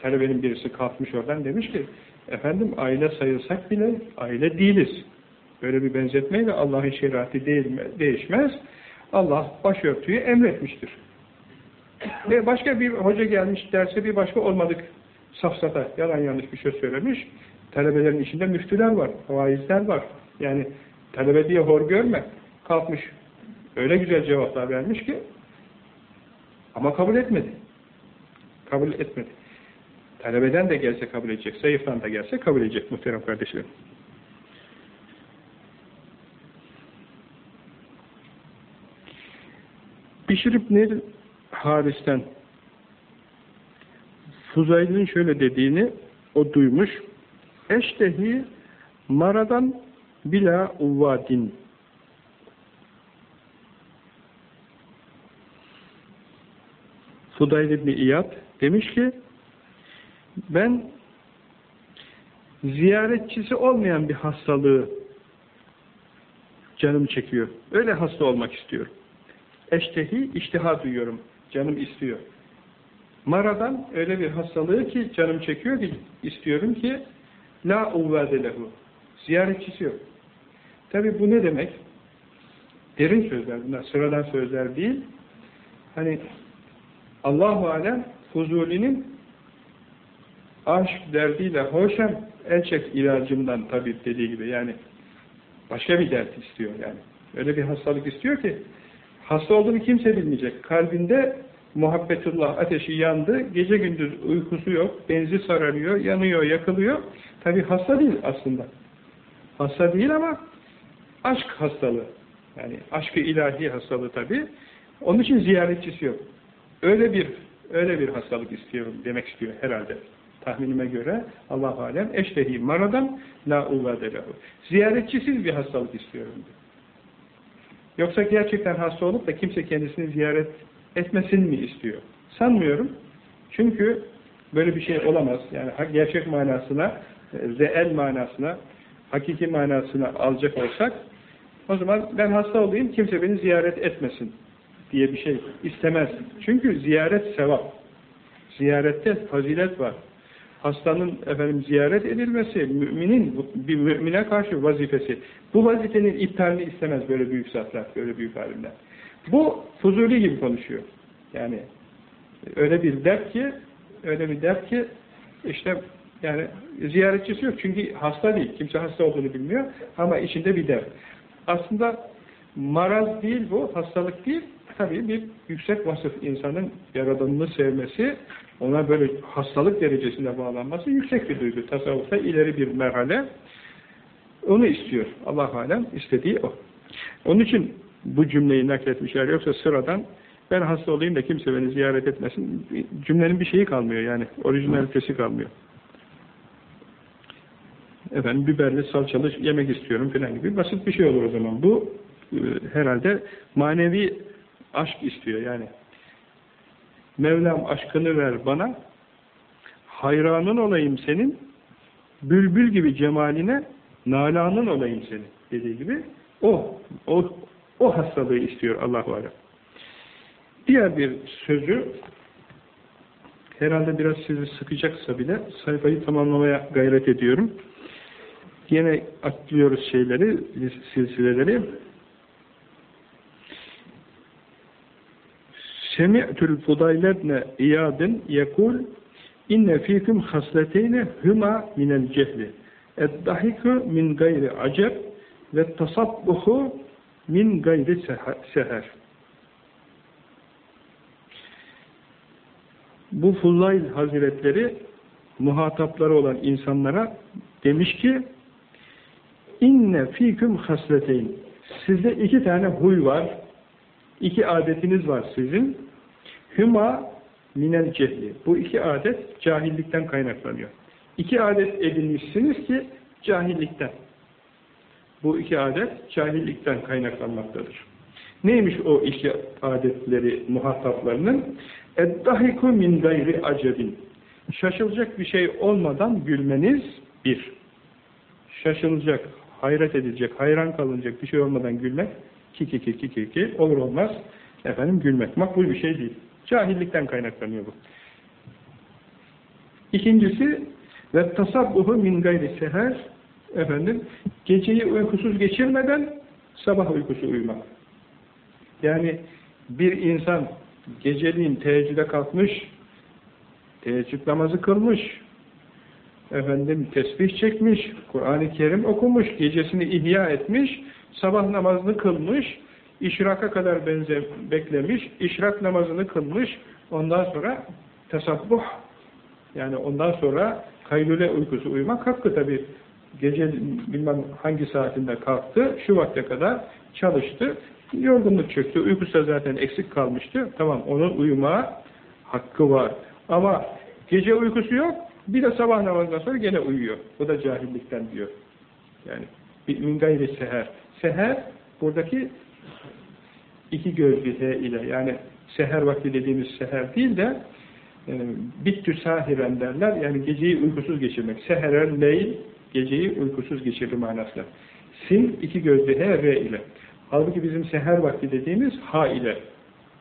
Talebenin birisi kalkmış oradan demiş ki efendim aile sayılsak bile aile değiliz. Böyle bir benzetmeyle Allah'ın şeriatı değişmez. Allah başörtüyü emretmiştir. Ve başka bir hoca gelmiş derse bir başka olmadık safsata, yalan yanlış bir şey söylemiş. Talebelerin içinde müftüler var, vaizler var. Yani talebe diye hor görme. Kalkmış. Öyle güzel cevaplar vermiş ki ama kabul etmedi. Kabul etmedi. Talebeden de gelse kabul edecek, zayıftan da gelse kabul edecek muhterem kardeşlerim. Bişir İbni Haris'ten Fuzayl'in şöyle dediğini o duymuş. Eştehi maradan bila uvvadin Fudayl İbni İyad demiş ki ben ziyaretçisi olmayan bir hastalığı canım çekiyor. Öyle hasta olmak istiyorum. Eştehi, iştiha duyuyorum. Canım istiyor. Maradan öyle bir hastalığı ki canım çekiyor ki istiyorum ki la uvvadelehu. Ziyaretçisi yok. Tabi bu ne demek? Derin sözler bunlar. Sıradan sözler değil. Hani Allahu Alem Fuzuli'nin aşk derdiyle hoşem el çek ilacımdan tabip dediği gibi yani başka bir dert istiyor yani. Öyle bir hastalık istiyor ki hasta olduğunu kimse bilmeyecek. Kalbinde muhabbetullah ateşi yandı. Gece gündüz uykusu yok. Benzi sararıyor, yanıyor, yakılıyor. Tabi hasta değil aslında. Hasta değil ama aşk hastalığı. Yani aşkı ilahi hastalığı tabi. Onun için ziyaretçisi yok. Öyle bir öyle bir hastalık istiyorum demek istiyor herhalde. Tahminime göre Allah alem eştehi maradan la uvadelehu. Ziyaretçisiz bir hastalık istiyorum diyor. Yoksa gerçekten hasta olup da kimse kendisini ziyaret etmesini mi istiyor? Sanmıyorum. Çünkü böyle bir şey olamaz. Yani gerçek manasına, reel manasına, hakiki manasına alacak olsak o zaman ben hasta olayım kimse beni ziyaret etmesin diye bir şey istemez. Çünkü ziyaret sevap. Ziyarette fazilet var. Hastanın efendim ziyaret edilmesi müminin bir mümine karşı vazifesi. Bu vazifenin iptalini istemez böyle büyük zatlar, böyle büyük alimler. Bu Fuzuli gibi konuşuyor. Yani öyle bir dert ki öyle bir dert ki işte yani ziyaretçisi yok çünkü hasta değil. Kimse hasta olduğunu bilmiyor ama içinde bir dert. Aslında Maraz değil bu, hastalık değil. Tabii bir yüksek vasıf insanın yaradanını sevmesi, ona böyle hastalık derecesinde bağlanması yüksek bir duygu. Tasavvufta ileri bir merhale. Onu istiyor. Allah alem istediği o. Onun için bu cümleyi nakletmişler. Yoksa sıradan ben hasta olayım da kimse beni ziyaret etmesin. Cümlenin bir şeyi kalmıyor yani. Orijinalitesi kalmıyor. Efendim biberli salçalı yemek istiyorum falan gibi basit bir şey olur o zaman. Bu e, herhalde manevi aşk istiyor yani. Mevlam aşkını ver bana, hayranın olayım senin, bülbül gibi cemaline, nalanın olayım senin dediği gibi o, o, o hastalığı istiyor Allah-u. Diğer bir sözü herhalde biraz sizi sıkacaksa bile sayfayı tamamlamaya gayret ediyorum. Yine atlıyoruz şeyleri, silsileleri. Semi'tül fudaylebne iyadın yekul inne fiküm hasleteyne hüma minel cehli. Eddahiku min gayri aceb ve tasabbuhu min gayri seher. Bu Fuzayl Hazretleri muhatapları olan insanlara demiş ki inne fiküm hasleteyn sizde iki tane huy var iki adetiniz var sizin hüma minel cehli bu iki adet cahillikten kaynaklanıyor iki adet edinmişsiniz ki cahillikten bu iki adet cahillikten kaynaklanmaktadır neymiş o iki adetleri muhataplarının Eddahiku min gayri acebin. Şaşılacak bir şey olmadan gülmeniz bir. Şaşılacak, hayret edilecek, hayran kalınacak bir şey olmadan gülmek ki ki ki ki ki olur olmaz efendim gülmek. Makbul bir şey değil. Cahillikten kaynaklanıyor bu. İkincisi ve tasabbuhu min gayri seher efendim geceyi uykusuz geçirmeden sabah uykusu uyumak. Yani bir insan geceliğin teheccüde kalkmış, teheccüd namazı kılmış, efendim tesbih çekmiş, Kur'an-ı Kerim okumuş, gecesini ihya etmiş, sabah namazını kılmış, işraka kadar benze beklemiş, işrak namazını kılmış, ondan sonra tesabbuh, yani ondan sonra kaylule uykusu uyumak hakkı tabi. Gece bilmem hangi saatinde kalktı, şu vakte kadar çalıştı, Yorgunluk çöktü. Uykusu da zaten eksik kalmıştı. Tamam onun uyuma hakkı var. Ama gece uykusu yok. Bir de sabah namazından sonra gene uyuyor. Bu da cahillikten diyor. Yani min gayri seher. Seher buradaki iki gözlü he ile yani seher vakti dediğimiz seher değil de e, bittü sahiren derler. Yani geceyi uykusuz geçirmek. Seheren leyl geceyi uykusuz geçirdi manasıyla. Sin iki gözlü he re ile. Halbuki bizim seher vakti dediğimiz ha ile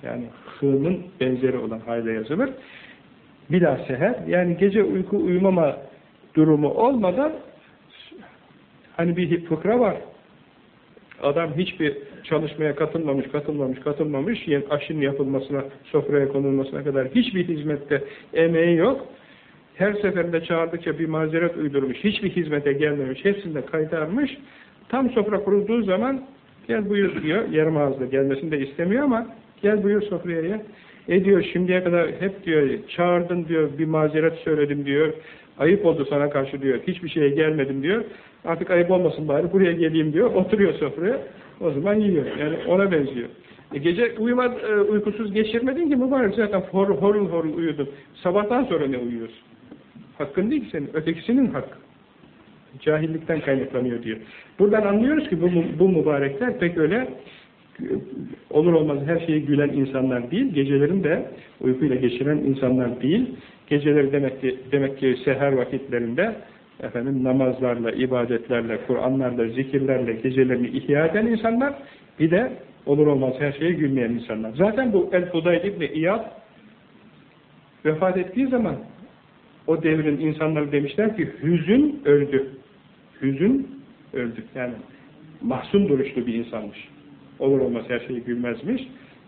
yani hı'nın benzeri olan ha ile yazılır. Bila seher yani gece uyku uyumama durumu olmadan hani bir fıkra var. Adam hiçbir çalışmaya katılmamış, katılmamış, katılmamış, aşın yapılmasına, sofraya konulmasına kadar hiçbir hizmette emeği yok. Her seferinde çağırdıkça bir mazeret uydurmuş, hiçbir hizmete gelmemiş, hepsinde kaytarmış. Tam sofra kurulduğu zaman Gel buyur diyor. Yarım ağızla gelmesini de istemiyor ama gel buyur sofraya ya. E diyor şimdiye kadar hep diyor çağırdın diyor bir mazeret söyledim diyor. Ayıp oldu sana karşı diyor. Hiçbir şeye gelmedim diyor. Artık ayıp olmasın bari buraya geleyim diyor. Oturuyor sofraya. O zaman yiyor. Yani ona benziyor. E gece uyuma, e, uykusuz geçirmedin ki mübarek zaten horul horul horul uyudun. Sabahtan sonra ne uyuyorsun? Hakkın değil senin. Ötekisinin hakkı. Cahillikten kaynaklanıyor diyor. Buradan anlıyoruz ki bu, bu mübarekler pek öyle olur olmaz her şeyi gülen insanlar değil, gecelerin de uykuyla geçiren insanlar değil. Geceleri demek ki, demek ki seher vakitlerinde efendim namazlarla, ibadetlerle, Kur'anlarla, zikirlerle gecelerini ihya eden insanlar, bir de olur olmaz her şeye gülmeyen insanlar. Zaten bu El-Fudayl İbni İyad vefat ettiği zaman o devrin insanları demişler ki hüzün öldü. Hüzün öldü. Yani mahzun duruşlu bir insanmış. Olur olmaz her şeyi gülmezmiş.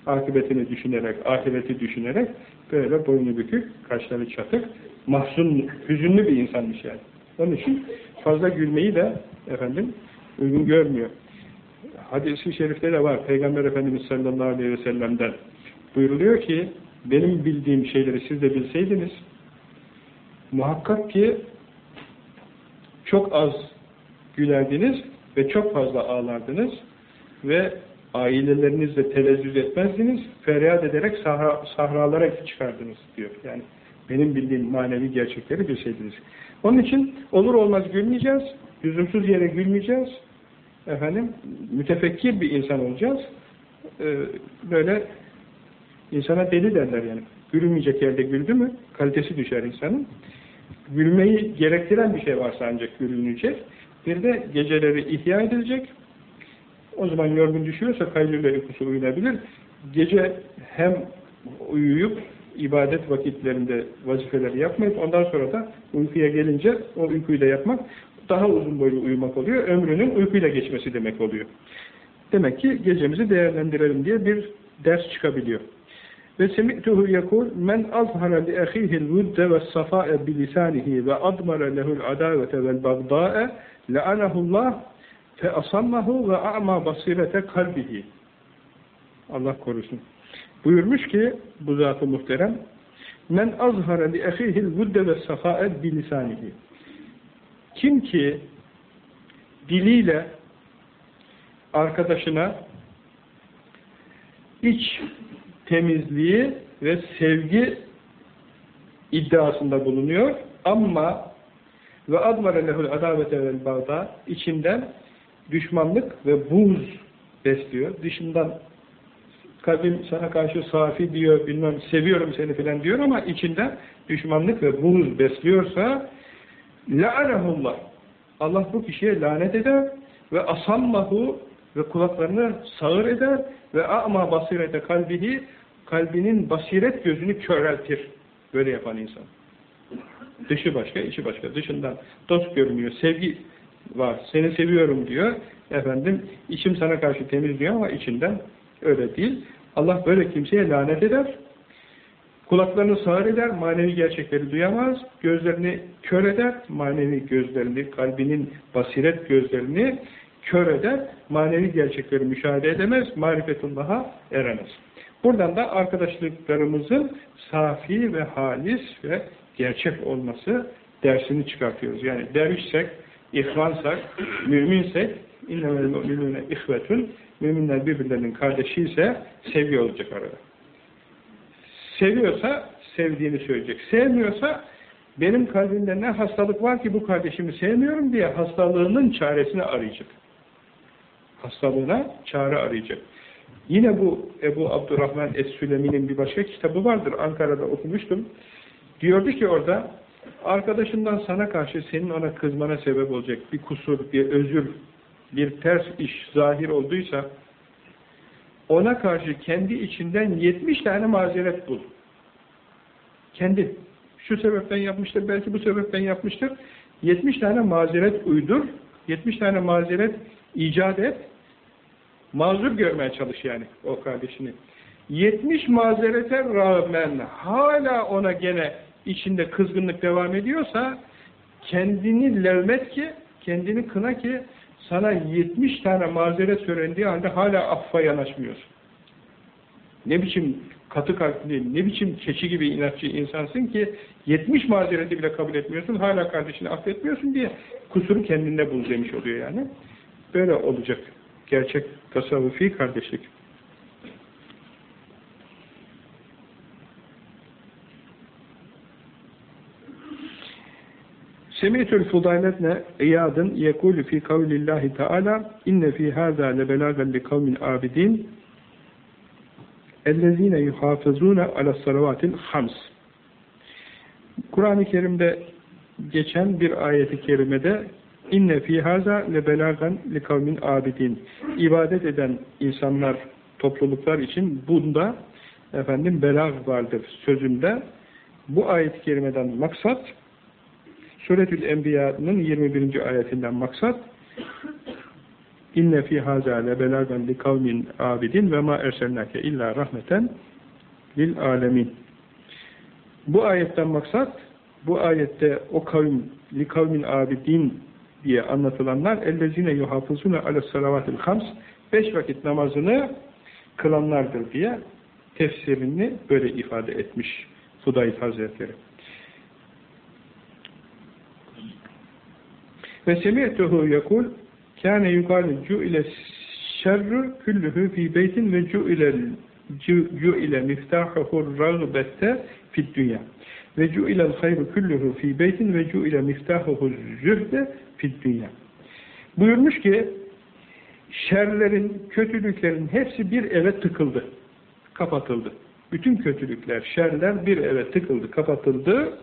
Akıbetini düşünerek, ahireti düşünerek böyle boynu bükük, kaşları çatık, mahzun, hüzünlü bir insanmış yani. Onun için fazla gülmeyi de efendim uygun görmüyor. hadisi şerifte de var. Peygamber Efendimiz sallallahu aleyhi ve sellem'den buyuruluyor ki benim bildiğim şeyleri siz de bilseydiniz muhakkak ki çok az gülerdiniz ve çok fazla ağlardınız ve ailelerinizle telezzüz etmezdiniz, feryat ederek sahra, sahralara çıkardınız diyor. Yani benim bildiğim manevi gerçekleri bilseydiniz. Onun için olur olmaz gülmeyeceğiz, lüzumsuz yere gülmeyeceğiz, efendim mütefekkir bir insan olacağız. Ee, böyle insana deli derler yani. Gülmeyecek yerde güldü mü kalitesi düşer insanın. Gülmeyi gerektiren bir şey varsa ancak gülünecek. Bir de geceleri ihya edilecek. O zaman yorgun düşüyorsa kaylule uykusu uyunabilir. Gece hem uyuyup ibadet vakitlerinde vazifeleri yapmayıp ondan sonra da uykuya gelince o uykuyu da yapmak daha uzun boylu uyumak oluyor. Ömrünün uykuyla geçmesi demek oluyor. Demek ki gecemizi değerlendirelim diye bir ders çıkabiliyor. Ve semi'tuhu yekul men azhara li ahihil vudde ve safa'e bilisanihi ve admara lehul adavete vel bagda'e le'anahullah fe asammahu ve a'ma basirete kalbihi. Allah korusun. Buyurmuş ki bu zat-ı muhterem men azhara li ahihil vudde ve safa'e bilisanihi kim ki diliyle arkadaşına iç temizliği ve sevgi iddiasında bulunuyor ama ve admara lehul adavete vel bağda içinden düşmanlık ve buz besliyor. Dışından kalbim sana karşı safi diyor, bilmem seviyorum seni filan diyor ama içinden düşmanlık ve buz besliyorsa La'anehullah. Allah bu kişiye lanet eder ve asammahu ve kulaklarını sağır eder ve a'ma basirete kalbihi kalbinin basiret gözünü köreltir. Böyle yapan insan. Dışı başka, içi başka. Dışından dost görünüyor, sevgi var, seni seviyorum diyor. Efendim, içim sana karşı temiz diyor ama içinden öyle değil. Allah böyle kimseye lanet eder Kulaklarını sağır eder, manevi gerçekleri duyamaz. Gözlerini kör eder, manevi gözlerini, kalbinin basiret gözlerini kör eder. Manevi gerçekleri müşahede edemez, marifetullah'a eremez. Buradan da arkadaşlıklarımızın safi ve halis ve gerçek olması dersini çıkartıyoruz. Yani dervişsek, ihvansak, müminsek, innemel müminune ihvetun, müminler birbirlerinin kardeşi ise sevgi olacak arada. Seviyorsa sevdiğini söyleyecek. Sevmiyorsa benim kalbimde ne hastalık var ki bu kardeşimi sevmiyorum diye hastalığının çaresini arayacak. Hastalığına çare arayacak. Yine bu Ebu Abdurrahman Es-Sülemi'nin bir başka kitabı vardır. Ankara'da okumuştum. Diyordu ki orada arkadaşından sana karşı senin ona kızmana sebep olacak bir kusur, bir özür, bir ters iş zahir olduysa ona karşı kendi içinden 70 tane mazeret bul. Kendi. Şu sebepten yapmıştır, belki bu sebepten yapmıştır. 70 tane mazeret uydur, 70 tane mazeret icat et, mazur görmeye çalış yani o kardeşini. 70 mazerete rağmen hala ona gene içinde kızgınlık devam ediyorsa kendini levmet ki, kendini kına ki sana 70 tane mazeret söylendiği halde hala affa yanaşmıyorsun. Ne biçim katı kalpli, ne biçim keçi gibi inatçı insansın ki 70 mazereti bile kabul etmiyorsun, hala kardeşini affetmiyorsun diye kusuru kendinde bul demiş oluyor yani. Böyle olacak. Gerçek tasavvufi kardeşlik. Semitül Fudayletne İyad'ın yekulü fi kavlillahi teala inne fi hâzâ lebelâgen li kavmin abidin ellezîne yuhâfezûne ala salavatil hams. Kur'an-ı Kerim'de geçen bir ayeti kerimede inne fi hâzâ lebelâgen li kavmin abidin ibadet eden insanlar topluluklar için bunda efendim belag vardır sözünde. Bu ayet-i kerimeden maksat Suretül Enbiya'nın 21. ayetinden maksat İnne fi haza le li kavmin abidin ve ma erselnake illa rahmeten lil alemin. Bu ayetten maksat bu ayette o kavim li kavmin abidin diye anlatılanlar ellezine yuhafızune ales salavatil hams beş vakit namazını kılanlardır diye tefsirini böyle ifade etmiş Fudayl Hazretleri. Ve semi'tuhu yekul kâne yukarı cu'ile şerru küllühü fi beytin ve cu'ile cu'ile miftahuhu rağbette fid dünya ve cu'ilel hayru küllühü fi beytin ve cu'ile miftahuhu zühde fid dünya buyurmuş ki şerlerin, kötülüklerin hepsi bir eve tıkıldı, kapatıldı. Bütün kötülükler, şerler bir eve tıkıldı, kapatıldı.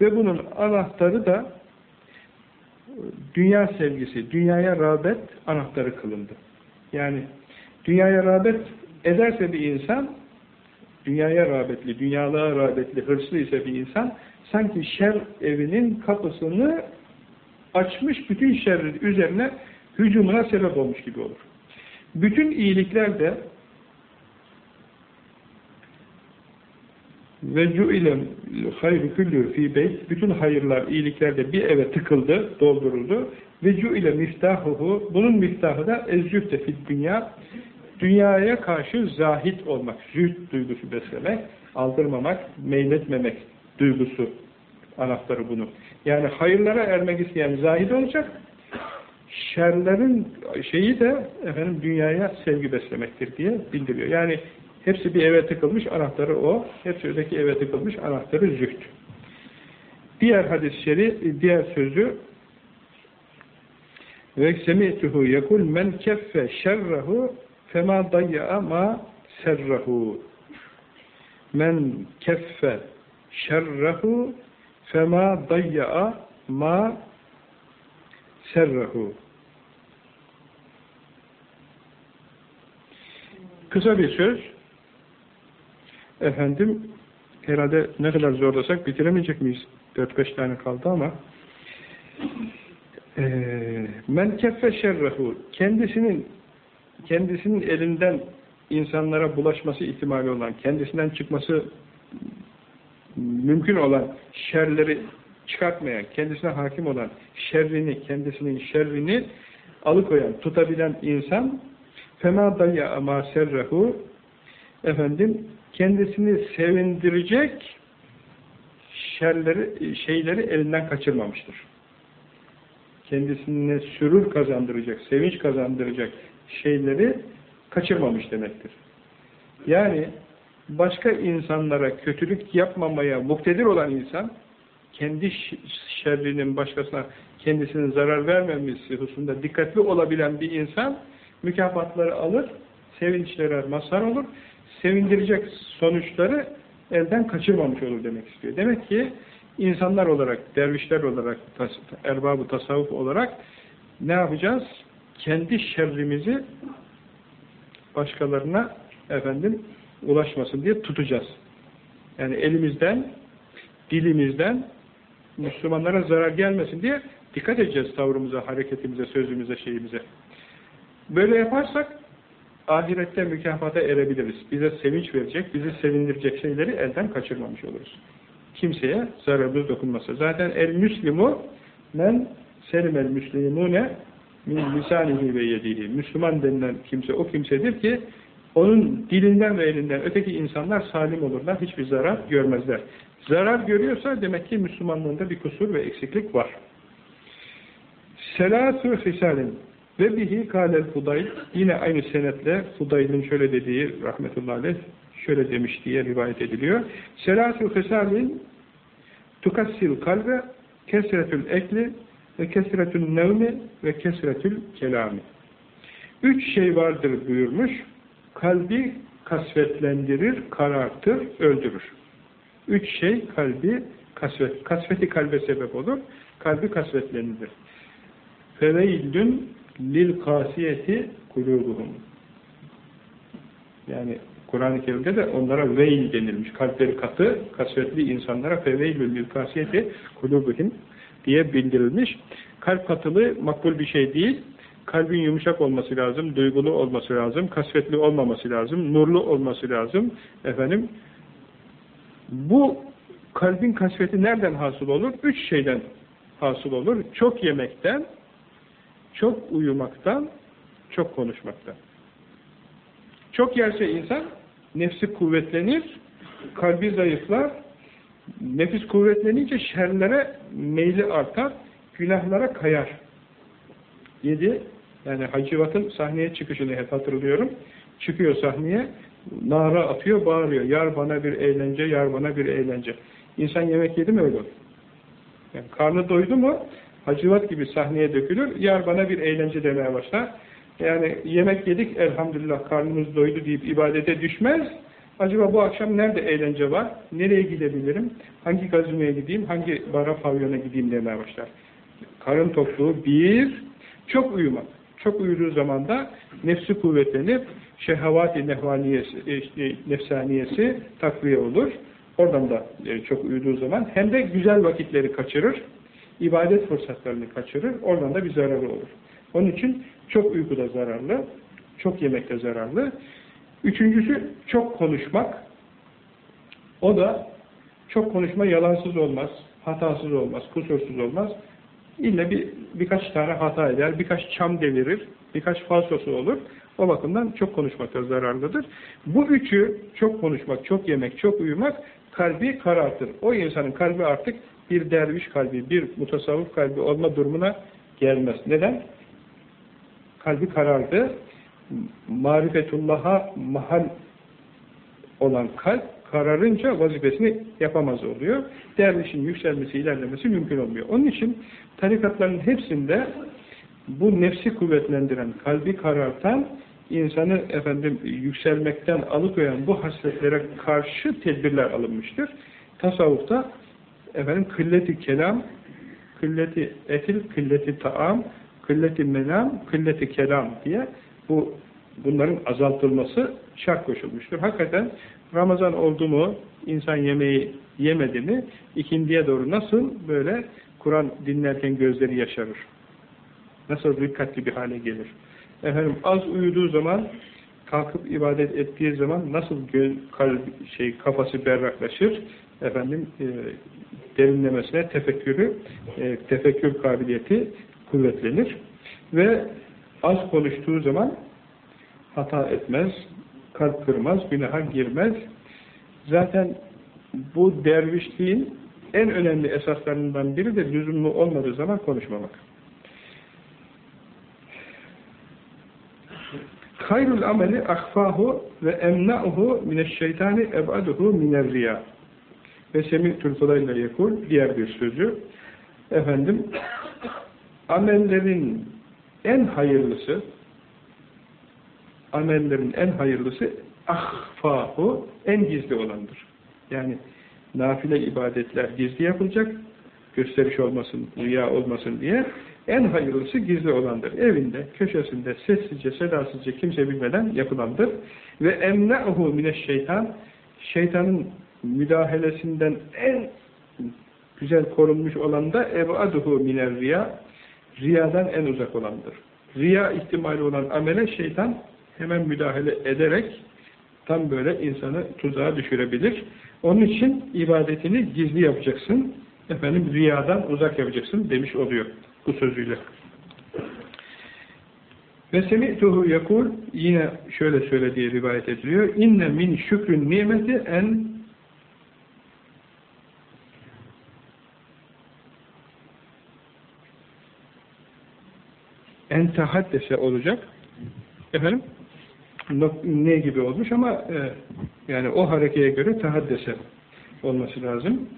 Ve bunun anahtarı da dünya sevgisi, dünyaya rağbet anahtarı kılındı. Yani dünyaya rağbet ederse bir insan, dünyaya rağbetli, dünyalığa rağbetli, hırslı ise bir insan, sanki şer evinin kapısını açmış, bütün şerrin üzerine hücumuna sebep olmuş gibi olur. Bütün iyilikler de ve cu'ile hayru küllü fi beyt bütün hayırlar, iyilikler de bir eve tıkıldı, dolduruldu ve cu'ile miftahuhu bunun miftahı da ezzühde fid dünya dünyaya karşı zahit olmak, zühd duygusu beslemek, aldırmamak, meyletmemek duygusu anahtarı bunu. Yani hayırlara ermek isteyen zahid olacak, şerlerin şeyi de efendim dünyaya sevgi beslemektir diye bildiriyor. Yani hepsi bir eve tıkılmış anahtarı o, hepsi öteki eve tıkılmış anahtarı zühd. Diğer hadis-i diğer sözü ve semituhu yekul men keffe şerrehu fema dayya ma serrehu. Men keffe şerrehu fema dayya ma serrehu. Kısa bir söz efendim herhalde ne kadar zorlasak bitiremeyecek miyiz? 4-5 tane kaldı ama. Men keffe şerrehu. Kendisinin kendisinin elinden insanlara bulaşması ihtimali olan, kendisinden çıkması mümkün olan şerleri çıkartmayan, kendisine hakim olan şerrini, kendisinin şerrini alıkoyan, tutabilen insan fema dayya ama serrehu. Efendim kendisini sevindirecek şerleri, şeyleri elinden kaçırmamıştır. Kendisine sürür kazandıracak, sevinç kazandıracak şeyleri kaçırmamış demektir. Yani başka insanlara kötülük yapmamaya muktedir olan insan, kendi şerrinin başkasına kendisinin zarar vermemesi hususunda dikkatli olabilen bir insan, mükafatları alır, sevinçlere mazhar olur, sevindirecek sonuçları elden kaçırmamış olur demek istiyor. Demek ki insanlar olarak, dervişler olarak, tas erbabı tasavvuf olarak ne yapacağız? Kendi şerrimizi başkalarına efendim ulaşmasın diye tutacağız. Yani elimizden, dilimizden Müslümanlara zarar gelmesin diye dikkat edeceğiz tavrımıza, hareketimize, sözümüze, şeyimize. Böyle yaparsak ahirette mükafata erebiliriz. Bize sevinç verecek, bizi sevindirecek şeyleri elden kaçırmamış oluruz. Kimseye zararımız dokunmasa. Zaten el müslimu men selimel müslimune min lisanihi ve yedihi. Müslüman denilen kimse o kimsedir ki onun dilinden ve elinden öteki insanlar salim olurlar, hiçbir zarar görmezler. Zarar görüyorsa demek ki Müslümanlığında bir kusur ve eksiklik var. Selatü hisalin ve bihi kâlel Fudayl yine aynı senetle Fudayl'in şöyle dediği rahmetullahi aleyh şöyle demiş diye rivayet ediliyor. Selatü hisalin tukassil kalbe kesretül ekli ve kesretül nevmi ve kesretül kelami. Üç şey vardır buyurmuş. Kalbi kasvetlendirir, karartır, öldürür. Üç şey kalbi kasvet, kasveti kalbe sebep olur. Kalbi kasvetlenir. Feveillün lil kasiyeti kulubuhum. Yani Kur'an-ı Kerim'de de onlara veil denilmiş. Kalpleri katı, kasvetli insanlara feveillün lil kasiyeti kulubuhum diye bildirilmiş. Kalp katılığı makbul bir şey değil. Kalbin yumuşak olması lazım, duygulu olması lazım, kasvetli olmaması lazım, nurlu olması lazım. Efendim, bu kalbin kasveti nereden hasıl olur? Üç şeyden hasıl olur. Çok yemekten, çok uyumaktan, çok konuşmaktan. Çok yerse insan nefsi kuvvetlenir, kalbi zayıflar, nefis kuvvetlenince şerlere meyli artar, günahlara kayar. Yedi, yani Hacivat'ın sahneye çıkışını hep hatırlıyorum. Çıkıyor sahneye, nara atıyor, bağırıyor. Yar bana bir eğlence, yar bana bir eğlence. İnsan yemek yedi mi öyle olur. Yani karnı doydu mu, Hacivat gibi sahneye dökülür, yar bana bir eğlence demeye başlar. Yani yemek yedik, elhamdülillah karnımız doydu deyip ibadete düşmez. Acaba bu akşam nerede eğlence var? Nereye gidebilirim? Hangi gazineye gideyim? Hangi bara pavyona gideyim demeye başlar. Karın tokluğu bir, çok uyumak. Çok uyuduğu zaman da nefsi kuvvetlenip nefsaniyesi, e, nefsaniyesi takviye olur. Oradan da e, çok uyuduğu zaman hem de güzel vakitleri kaçırır, ibadet fırsatlarını kaçırır, oradan da bir zararı olur. Onun için çok uyku da zararlı, çok yemek de zararlı. Üçüncüsü çok konuşmak. O da çok konuşma yalansız olmaz, hatasız olmaz, kusursuz olmaz. İlle bir birkaç tane hata eder, birkaç çam devirir, birkaç falsosu olur. O bakımdan çok konuşmak da zararlıdır. Bu üçü, çok konuşmak, çok yemek, çok uyumak, kalbi karartır. O insanın kalbi artık bir derviş kalbi, bir mutasavvuf kalbi olma durumuna gelmez. Neden? Kalbi karardı. Marifetullah'a mahal olan kalp kararınca vazifesini yapamaz oluyor. Dervişin yükselmesi, ilerlemesi mümkün olmuyor. Onun için tarikatların hepsinde bu nefsi kuvvetlendiren, kalbi karartan, insanı efendim yükselmekten alıkoyan bu hasletlere karşı tedbirler alınmıştır. Tasavvufta efendim kılleti kelam, kılleti etil, kılleti taam, kılleti menam, kılleti kelam diye bu bunların azaltılması şart koşulmuştur. Hakikaten Ramazan oldu mu, insan yemeği yemedi mi, ikindiye doğru nasıl böyle Kur'an dinlerken gözleri yaşarır. Nasıl dikkatli bir hale gelir. Efendim az uyuduğu zaman, kalkıp ibadet ettiği zaman nasıl göz, kalbi, şey, kafası berraklaşır, efendim e, derinlemesine tefekkürü, e, tefekkür kabiliyeti kuvvetlenir ve az konuştuğu zaman hata etmez, kalp kırmaz, günaha girmez. Zaten bu dervişliğin en önemli esaslarından biri de lüzumlu olmadığı zaman konuşmamak. Hayrul ameli ahfahu ve emna'uhu mineşşeytani eb'aduhu minerriya. Ve semi'tul fudayla yekul diğer bir sözü. Efendim amellerin en hayırlısı amellerin en hayırlısı ahfahu en gizli olandır. Yani nafile ibadetler gizli yapılacak, gösteriş olmasın, rüya olmasın diye en hayırlısı gizli olandır. Evinde, köşesinde, sessizce, sedasızca kimse bilmeden yapılandır. Ve emne'uhu mineşşeytan şeytanın müdahalesinden en güzel korunmuş olan da ebaduhu miner riya riyadan en uzak olandır. Riya ihtimali olan amele şeytan hemen müdahale ederek tam böyle insanı tuzağa düşürebilir. Onun için ibadetini gizli yapacaksın. Efendim riyadan uzak yapacaksın demiş oluyor bu sözüyle. Ve semi'tuhu yakul yine şöyle söyle diye rivayet ediliyor. İnne min şükrün nimeti en en tahaddese olacak. Efendim? ne gibi olmuş ama e, yani o harekeye göre tahaddese olması lazım.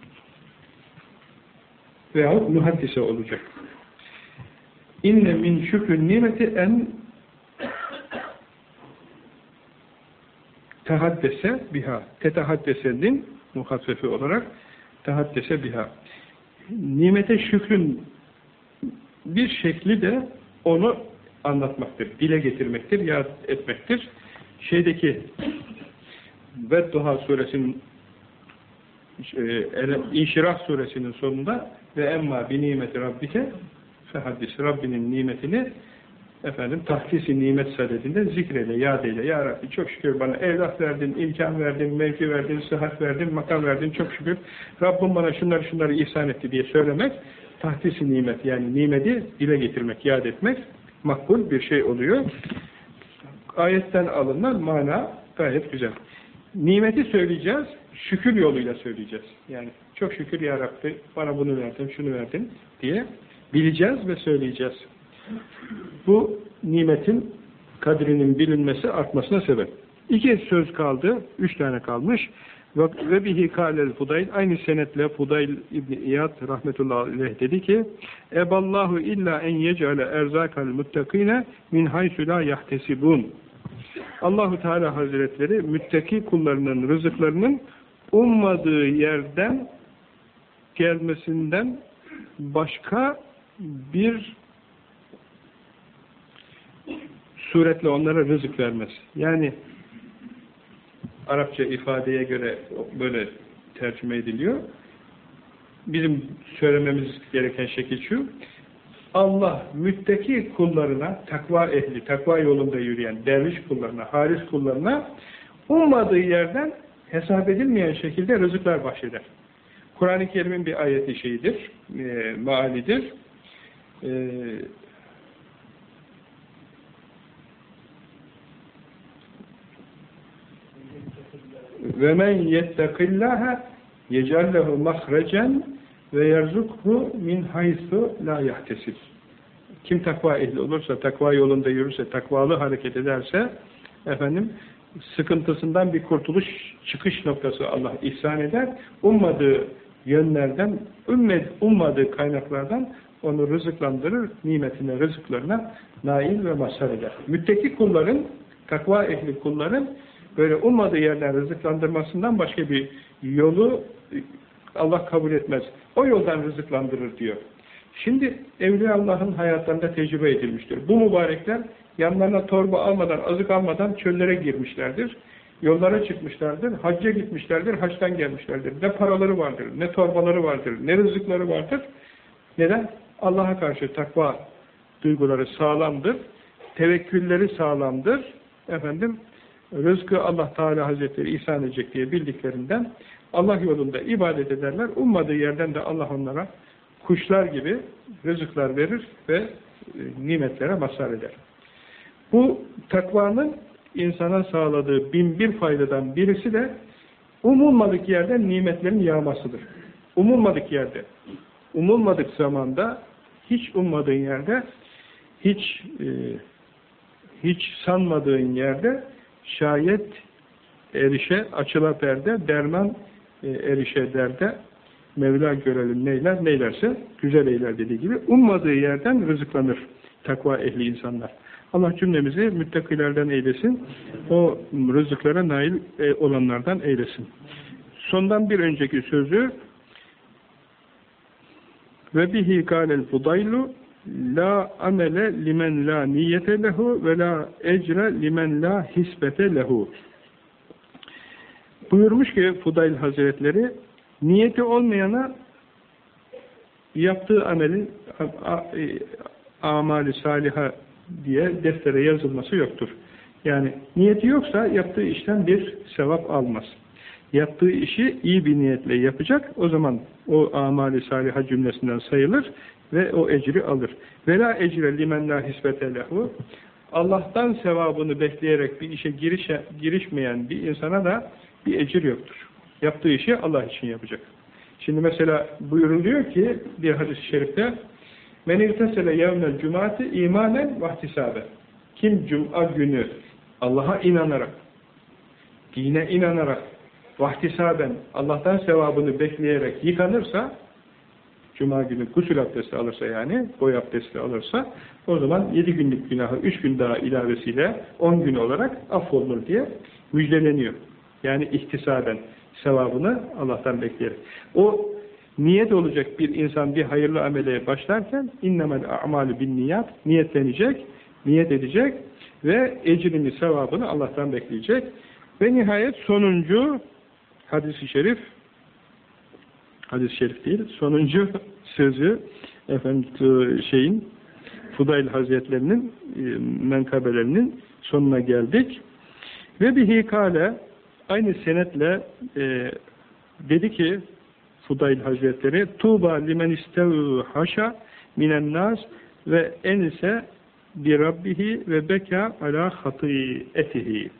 Veyahut muhaddise olacak. İnne min şükrün nimeti en tahaddese biha. Tetahaddesenin muhafefi olarak tahaddese biha. Nimete şükrün bir şekli de onu anlatmaktır, dile getirmektir, yad etmektir şeydeki Vedduha suresinin e, İnşirah suresinin sonunda ve emma bi nimeti rabbike fehaddis Rabbinin nimetini efendim tahdisi nimet sadedinde zikreyle, yad eyle. Ya Rabbi çok şükür bana evlat verdin, imkan verdin, mevki verdin, sıhhat verdin, makam verdin çok şükür. Rabbim bana şunları şunları ihsan etti diye söylemek tahtisi nimet yani nimeti dile getirmek, yad etmek makbul bir şey oluyor. Ayetten alınan mana gayet güzel. Nimeti söyleyeceğiz, şükür yoluyla söyleyeceğiz. Yani çok şükür ya Rabbi bana bunu verdin, şunu verdin diye bileceğiz ve söyleyeceğiz. Bu nimetin kadrinin bilinmesi artmasına sebep. İki söz kaldı, üç tane kalmış. Ve bihi kâlel Fudayl, aynı senetle Fudayl İbni İyad rahmetullahi aleyh dedi ki, Eballahu illa en yec'ale erzakal muttakine min haysu la yahtesibun. Allahu Teala Hazretleri müttaki kullarının rızıklarının ummadığı yerden gelmesinden başka bir suretle onlara rızık vermez. Yani Arapça ifadeye göre böyle tercüme ediliyor. Bizim söylememiz gereken şekil şu, Allah müttaki kullarına, takva ehli, takva yolunda yürüyen derviş kullarına, haris kullarına ummadığı yerden hesap edilmeyen şekilde rızıklar bahşeder. Kur'an-ı Kerim'in bir ayeti şeyidir, e, maalidir. E, ve men yettekillaha yecallehu mahrecen ve yerzukhu min haythu la yahtesib. Kim takva ehli olursa, takva yolunda yürürse, takvalı hareket ederse efendim sıkıntısından bir kurtuluş çıkış noktası Allah ihsan eder. Ummadığı yönlerden, ümmed, ummadığı kaynaklardan onu rızıklandırır, nimetine, rızıklarına nail ve mazhar eder. Mütteki kulların, takva ehli kulların böyle ummadığı yerden rızıklandırmasından başka bir yolu Allah kabul etmez. O yoldan rızıklandırır diyor. Şimdi Evliya Allah'ın hayatlarında tecrübe edilmiştir. Bu mübarekler yanlarına torba almadan, azık almadan çöllere girmişlerdir. Yollara çıkmışlardır, hacca gitmişlerdir, haçtan gelmişlerdir. Ne paraları vardır, ne torbaları vardır, ne rızıkları vardır. Neden? Allah'a karşı takva duyguları sağlamdır, tevekkülleri sağlamdır. Efendim, rızkı Allah Teala Hazretleri ihsan edecek diye bildiklerinden Allah yolunda ibadet ederler. Ummadığı yerden de Allah onlara kuşlar gibi rızıklar verir ve e, nimetlere mazhar eder. Bu takvanın insana sağladığı bin bir faydadan birisi de umulmadık yerden nimetlerin yağmasıdır. Umulmadık yerde, umulmadık zamanda, hiç ummadığın yerde, hiç e, hiç sanmadığın yerde şayet erişe, açıla perde, derman e, erişe derde, Mevla görelim neyler, neylerse güzel eyler dediği gibi ummadığı yerden rızıklanır takva ehli insanlar. Allah cümlemizi müttakilerden eylesin. O rızıklara nail e, olanlardan eylesin. Sondan bir önceki sözü ve bihi kâlel fudaylu la amele limen la niyete lehu ve la ecre limen la hisbete lehu buyurmuş ki Fudayl Hazretleri niyeti olmayana yaptığı amelin e, amali saliha diye deftere yazılması yoktur. Yani niyeti yoksa yaptığı işten bir sevap almaz. Yaptığı işi iyi bir niyetle yapacak. O zaman o amali saliha cümlesinden sayılır ve o ecri alır. Vela ecre limen la hisbete lehu. Allah'tan sevabını bekleyerek bir işe girişe, girişmeyen bir insana da bir ecir yoktur. Yaptığı işi Allah için yapacak. Şimdi mesela buyuruluyor ki bir hadis-i şerifte Men irtesele yevmel cumati imanen vahtisabe. Kim cuma günü Allah'a inanarak, dine inanarak, vahtisaben Allah'tan sevabını bekleyerek yıkanırsa, cuma günü gusül abdesti alırsa yani, boy abdesti alırsa, o zaman yedi günlük günahı üç gün daha ilavesiyle on gün olarak affolunur diye müjdeleniyor. Yani ihtisaben sevabını Allah'tan bekleyerek. O niyet olacak bir insan bir hayırlı amele başlarken innemel a'malu bin niyat niyetlenecek, niyet edecek ve ecrini, sevabını Allah'tan bekleyecek. Ve nihayet sonuncu hadis-i şerif hadis-i şerif değil, sonuncu sözü efendim şeyin Fudayl Hazretlerinin e, menkabelerinin sonuna geldik. Ve bihi kale aynı senetle e, dedi ki Fudayl Hazretleri Tuğba limen istevu haşa minen nas ve enise bi rabbihi ve beka ala etihi.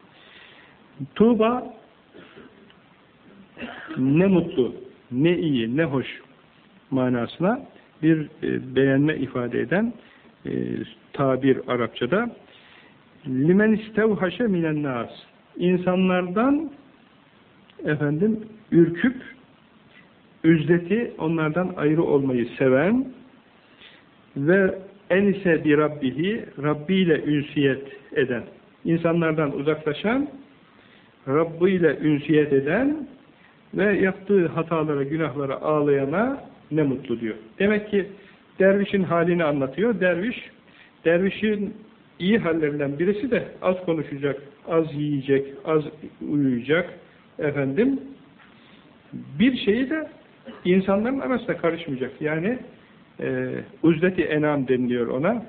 Tuğba ne mutlu, ne iyi, ne hoş manasına bir e, beğenme ifade eden e, tabir Arapçada. Limen istevhaşe minen nas. İnsanlardan efendim ürküp üzdeti onlardan ayrı olmayı seven ve en ise bir Rabbihi Rabbi ile ünsiyet eden insanlardan uzaklaşan Rabbi ile ünsiyet eden ve yaptığı hatalara, günahlara ağlayana ne mutlu diyor. Demek ki dervişin halini anlatıyor. Derviş, dervişin iyi hallerinden birisi de az konuşacak, az yiyecek, az uyuyacak, efendim bir şeyi de insanların arasında karışmayacak. Yani e, uzleti enam deniliyor ona.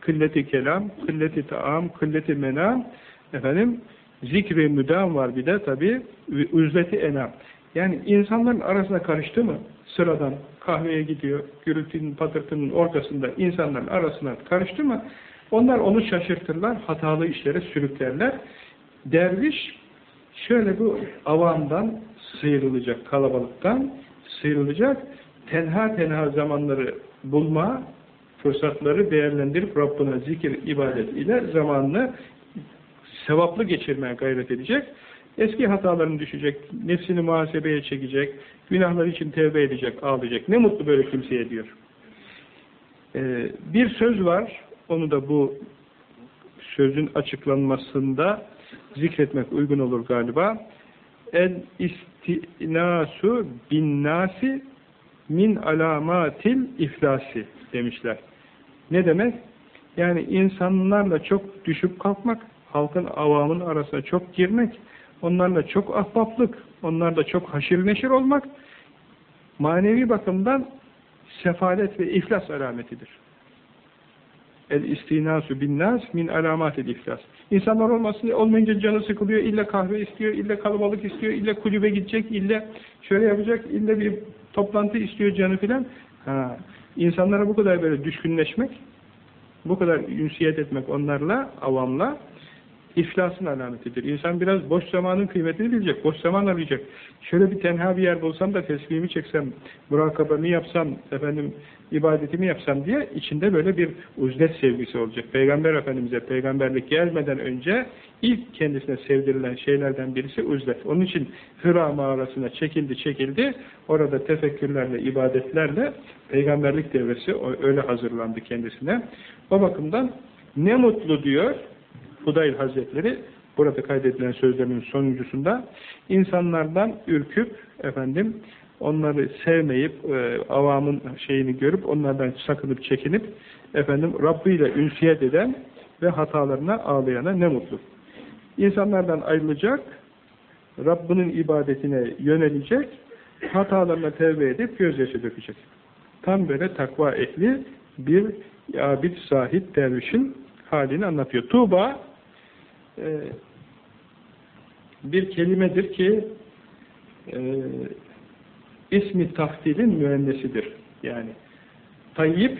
Kılleti kelam, kılleti taam, kılleti menam efendim zikri müdam var bir de tabi uzleti enam. Yani insanların arasına karıştı mı sıradan kahveye gidiyor, gürültünün patırtının ortasında insanların arasına karıştı mı onlar onu şaşırtırlar, hatalı işlere sürüklerler. Derviş şöyle bu avamdan sıyrılacak, kalabalıktan sıyrılacak, tenha tenha zamanları bulma, fırsatları değerlendirip Rabbına zikir, ibadet ile zamanını sevaplı geçirmeye gayret edecek. Eski hatalarını düşecek, nefsini muhasebeye çekecek, günahlar için tevbe edecek, ağlayacak. Ne mutlu böyle kimseye diyor. Ee, bir söz var, onu da bu sözün açıklanmasında zikretmek uygun olur galiba. El istinasu bin nasi min alamatil iflasi demişler. Ne demek? Yani insanlarla çok düşüp kalkmak, halkın avamın arasına çok girmek, onlarla çok ahbaplık, onlarla çok haşir neşir olmak, manevi bakımdan sefalet ve iflas alametidir. El istinasu bin nas min alamatil iflas. İnsanlar olmasın olmayınca canı sıkılıyor, illa kahve istiyor, illa kalabalık istiyor, illa kulübe gidecek, illa şöyle yapacak, illa bir toplantı istiyor canı filan. İnsanlara bu kadar böyle düşkünleşmek, bu kadar ünsiyet etmek onlarla, avamla iflasın alametidir. İnsan biraz boş zamanın kıymetini bilecek, boş zaman arayacak. Şöyle bir tenha bir yer bulsam da teslimi çeksem, murakabamı yapsam, efendim ibadetimi yapsam diye içinde böyle bir uzlet sevgisi olacak. Peygamber Efendimiz'e peygamberlik gelmeden önce ilk kendisine sevdirilen şeylerden birisi uzlet. Onun için Hıra mağarasına çekildi çekildi. Orada tefekkürlerle, ibadetlerle peygamberlik devresi öyle hazırlandı kendisine. O bakımdan ne mutlu diyor Hudayl Hazretleri burada kaydedilen sözlerinin sonuncusunda insanlardan ürküp efendim onları sevmeyip e, avamın şeyini görüp onlardan sakınıp çekinip efendim Rabbi ile ünsiyet eden ve hatalarına ağlayana ne mutlu. İnsanlardan ayrılacak, Rabbinin ibadetine yönelecek, hatalarına tevbe edip gözyaşı dökecek. Tam böyle takva ehli bir abid sahip dervişin halini anlatıyor. Tuğba e, bir kelimedir ki e, ismi tahdilin müennesidir. Yani tayyip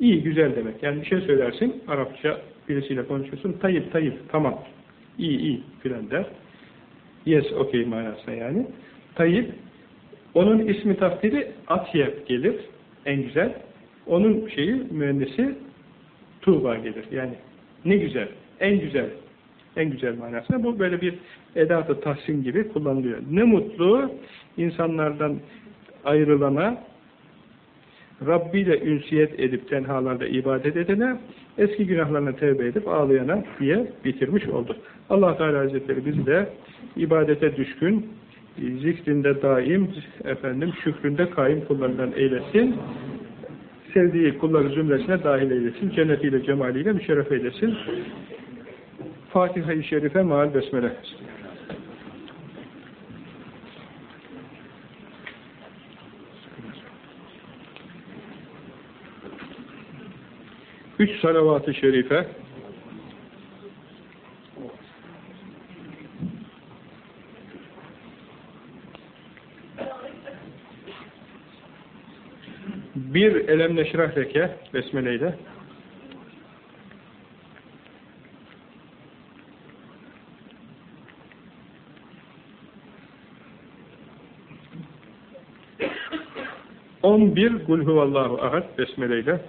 iyi, güzel demek. Yani bir şey söylersin, Arapça birisiyle konuşuyorsun, tayyip, tayyip, tamam, iyi, iyi filan der. Yes, okay manasına yani. Tayyip, onun ismi tahdili atyep gelir, en güzel. Onun şeyi, müennesi tuğba gelir. Yani ne güzel, en güzel, en güzel manasında. Bu böyle bir edat-ı tahsin gibi kullanılıyor. Ne mutlu insanlardan ayrılana, Rabbi ile ünsiyet edip tenhalarda ibadet edene, eski günahlarına tevbe edip ağlayana diye bitirmiş oldu. allah Teala Hazretleri bizi de ibadete düşkün, zikrinde daim, efendim şükründe kaim kullarından eylesin. Sevdiği kulları zümresine dahil eylesin. Cennetiyle, cemaliyle müşerref eylesin. Fatiha-i Şerife maal besmele. Üç salavat-ı şerife Bir elem neşrah leke besmeleyle. On bir kul huvallahu ahad besmeleyle.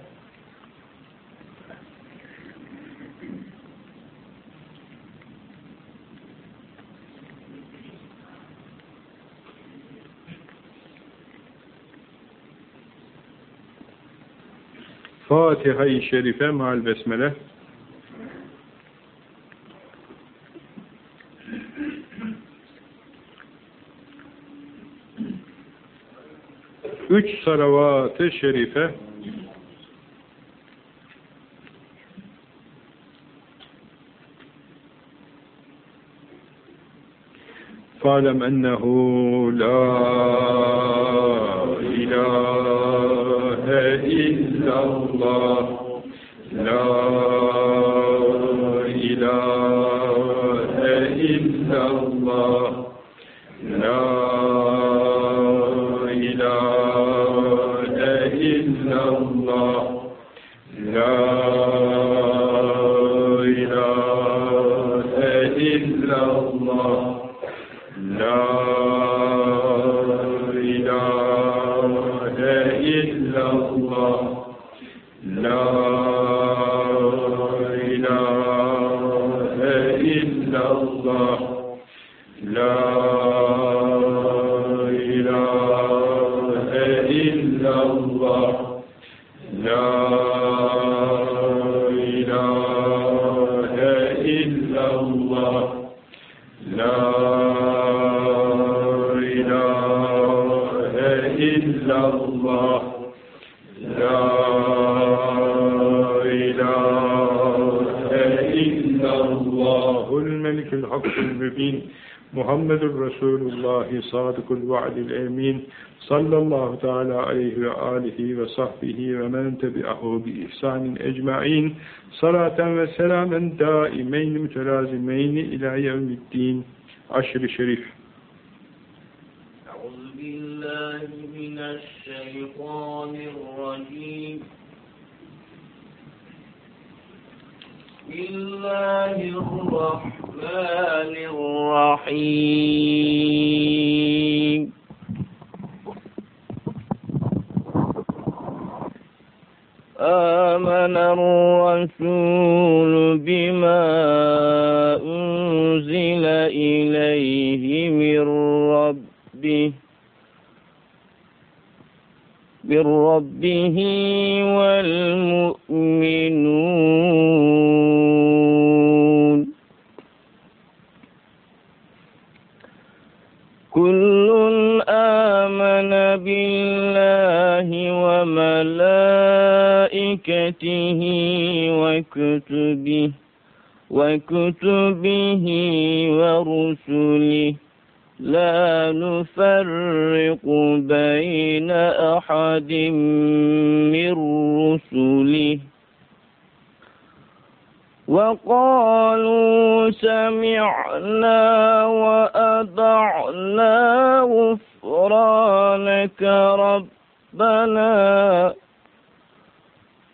Fatiha-i Şerife mal besmele. Üç salavat-ı şerife فَعْلَمْ أَنَّهُ لَا إِلَٰهَ إِلَّا اللَّهُ وصحبه ومن تبعه بإحسان أجمعين. صلاة وسلاما دائمين متلازمين إلى يوم الدين. عشر شريف. أعوذ بالله من الشيطان الرجيم. الله الرحمن الرحيم. آمن الرسول بما أنزل إليه من ربه من ربه والمؤمنون وملائكته وكتبه وكتبه ورسله. لا نفرق بين أحد من رسله. وقالوا سمعنا وأطعنا غفرانك ربنا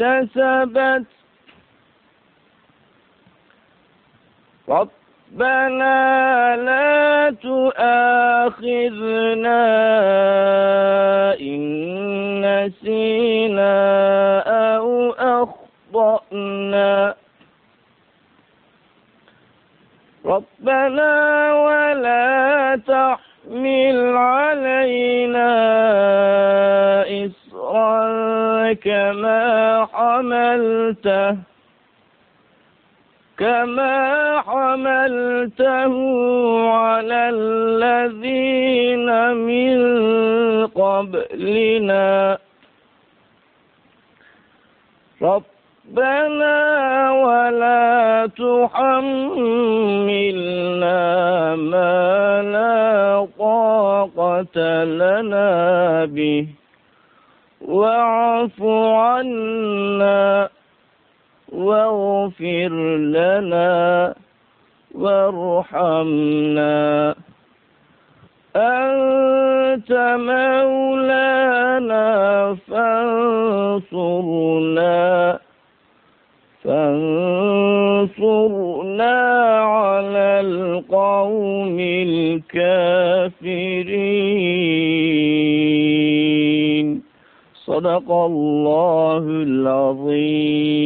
اكتسبت. ربنا لا تؤاخذنا إن نسينا أو أخطأنا. ربنا ولا تحمل علينا كما حملته كما حملته على الذين من قبلنا. ربنا ولا تحملنا ما لا طاقة لنا به. واعف عنا واغفر لنا وارحمنا. أنت مولانا فانصرنا فانصرنا على القوم الكافرين. صدق الله العظيم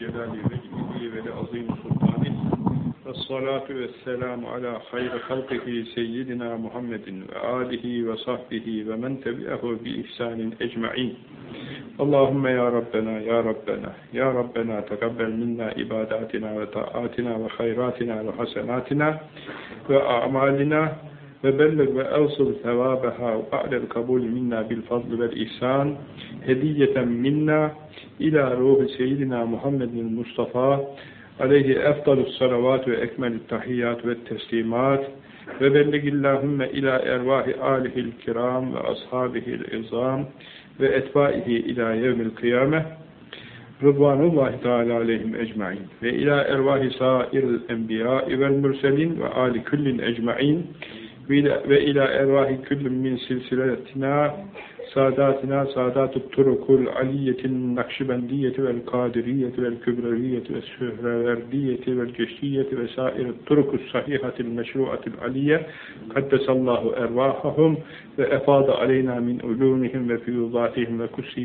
لجلال ولعظيم الصلاة والسلام على خير خلقه سيدنا محمد وآله وصحبه ومن تبعه بإحسان أجمعين. اللهم يا ربنا يا ربنا يا ربنا تقبل منا عباداتنا وطاعاتنا وخيراتنا وحسناتنا وأعمالنا وبلغ وأوصل ثوابها وبعد القبول منا بالفضل والإحسان هدية منا إلى روح سيدنا محمد المصطفى aleyhi efdalus salavat ve ekmelü tahiyyat ve teslimat. Ve belligillahümme ila ervahi alihil kiram ve ashabihil izam ve etbaihi ila yevmil kıyameh Rıdvanullahi Teala aleyhim ecmain. Ve ila ervahi sairil enbiya vel mürselin ve ali kullin ecmain ve ila ervahi küllüm min silsiletina sadatina sadatut turukul aliyetin nakşibendiyeti vel kadiriyeti vel kübreviyeti ve sühreverdiyeti vel ceşriyeti ve sairet turukus sahihatil meşruatil aliye kaddesallahu ervahahum ve efada aleyna min ulumihim ve fiyudatihim ve kusiyyatihim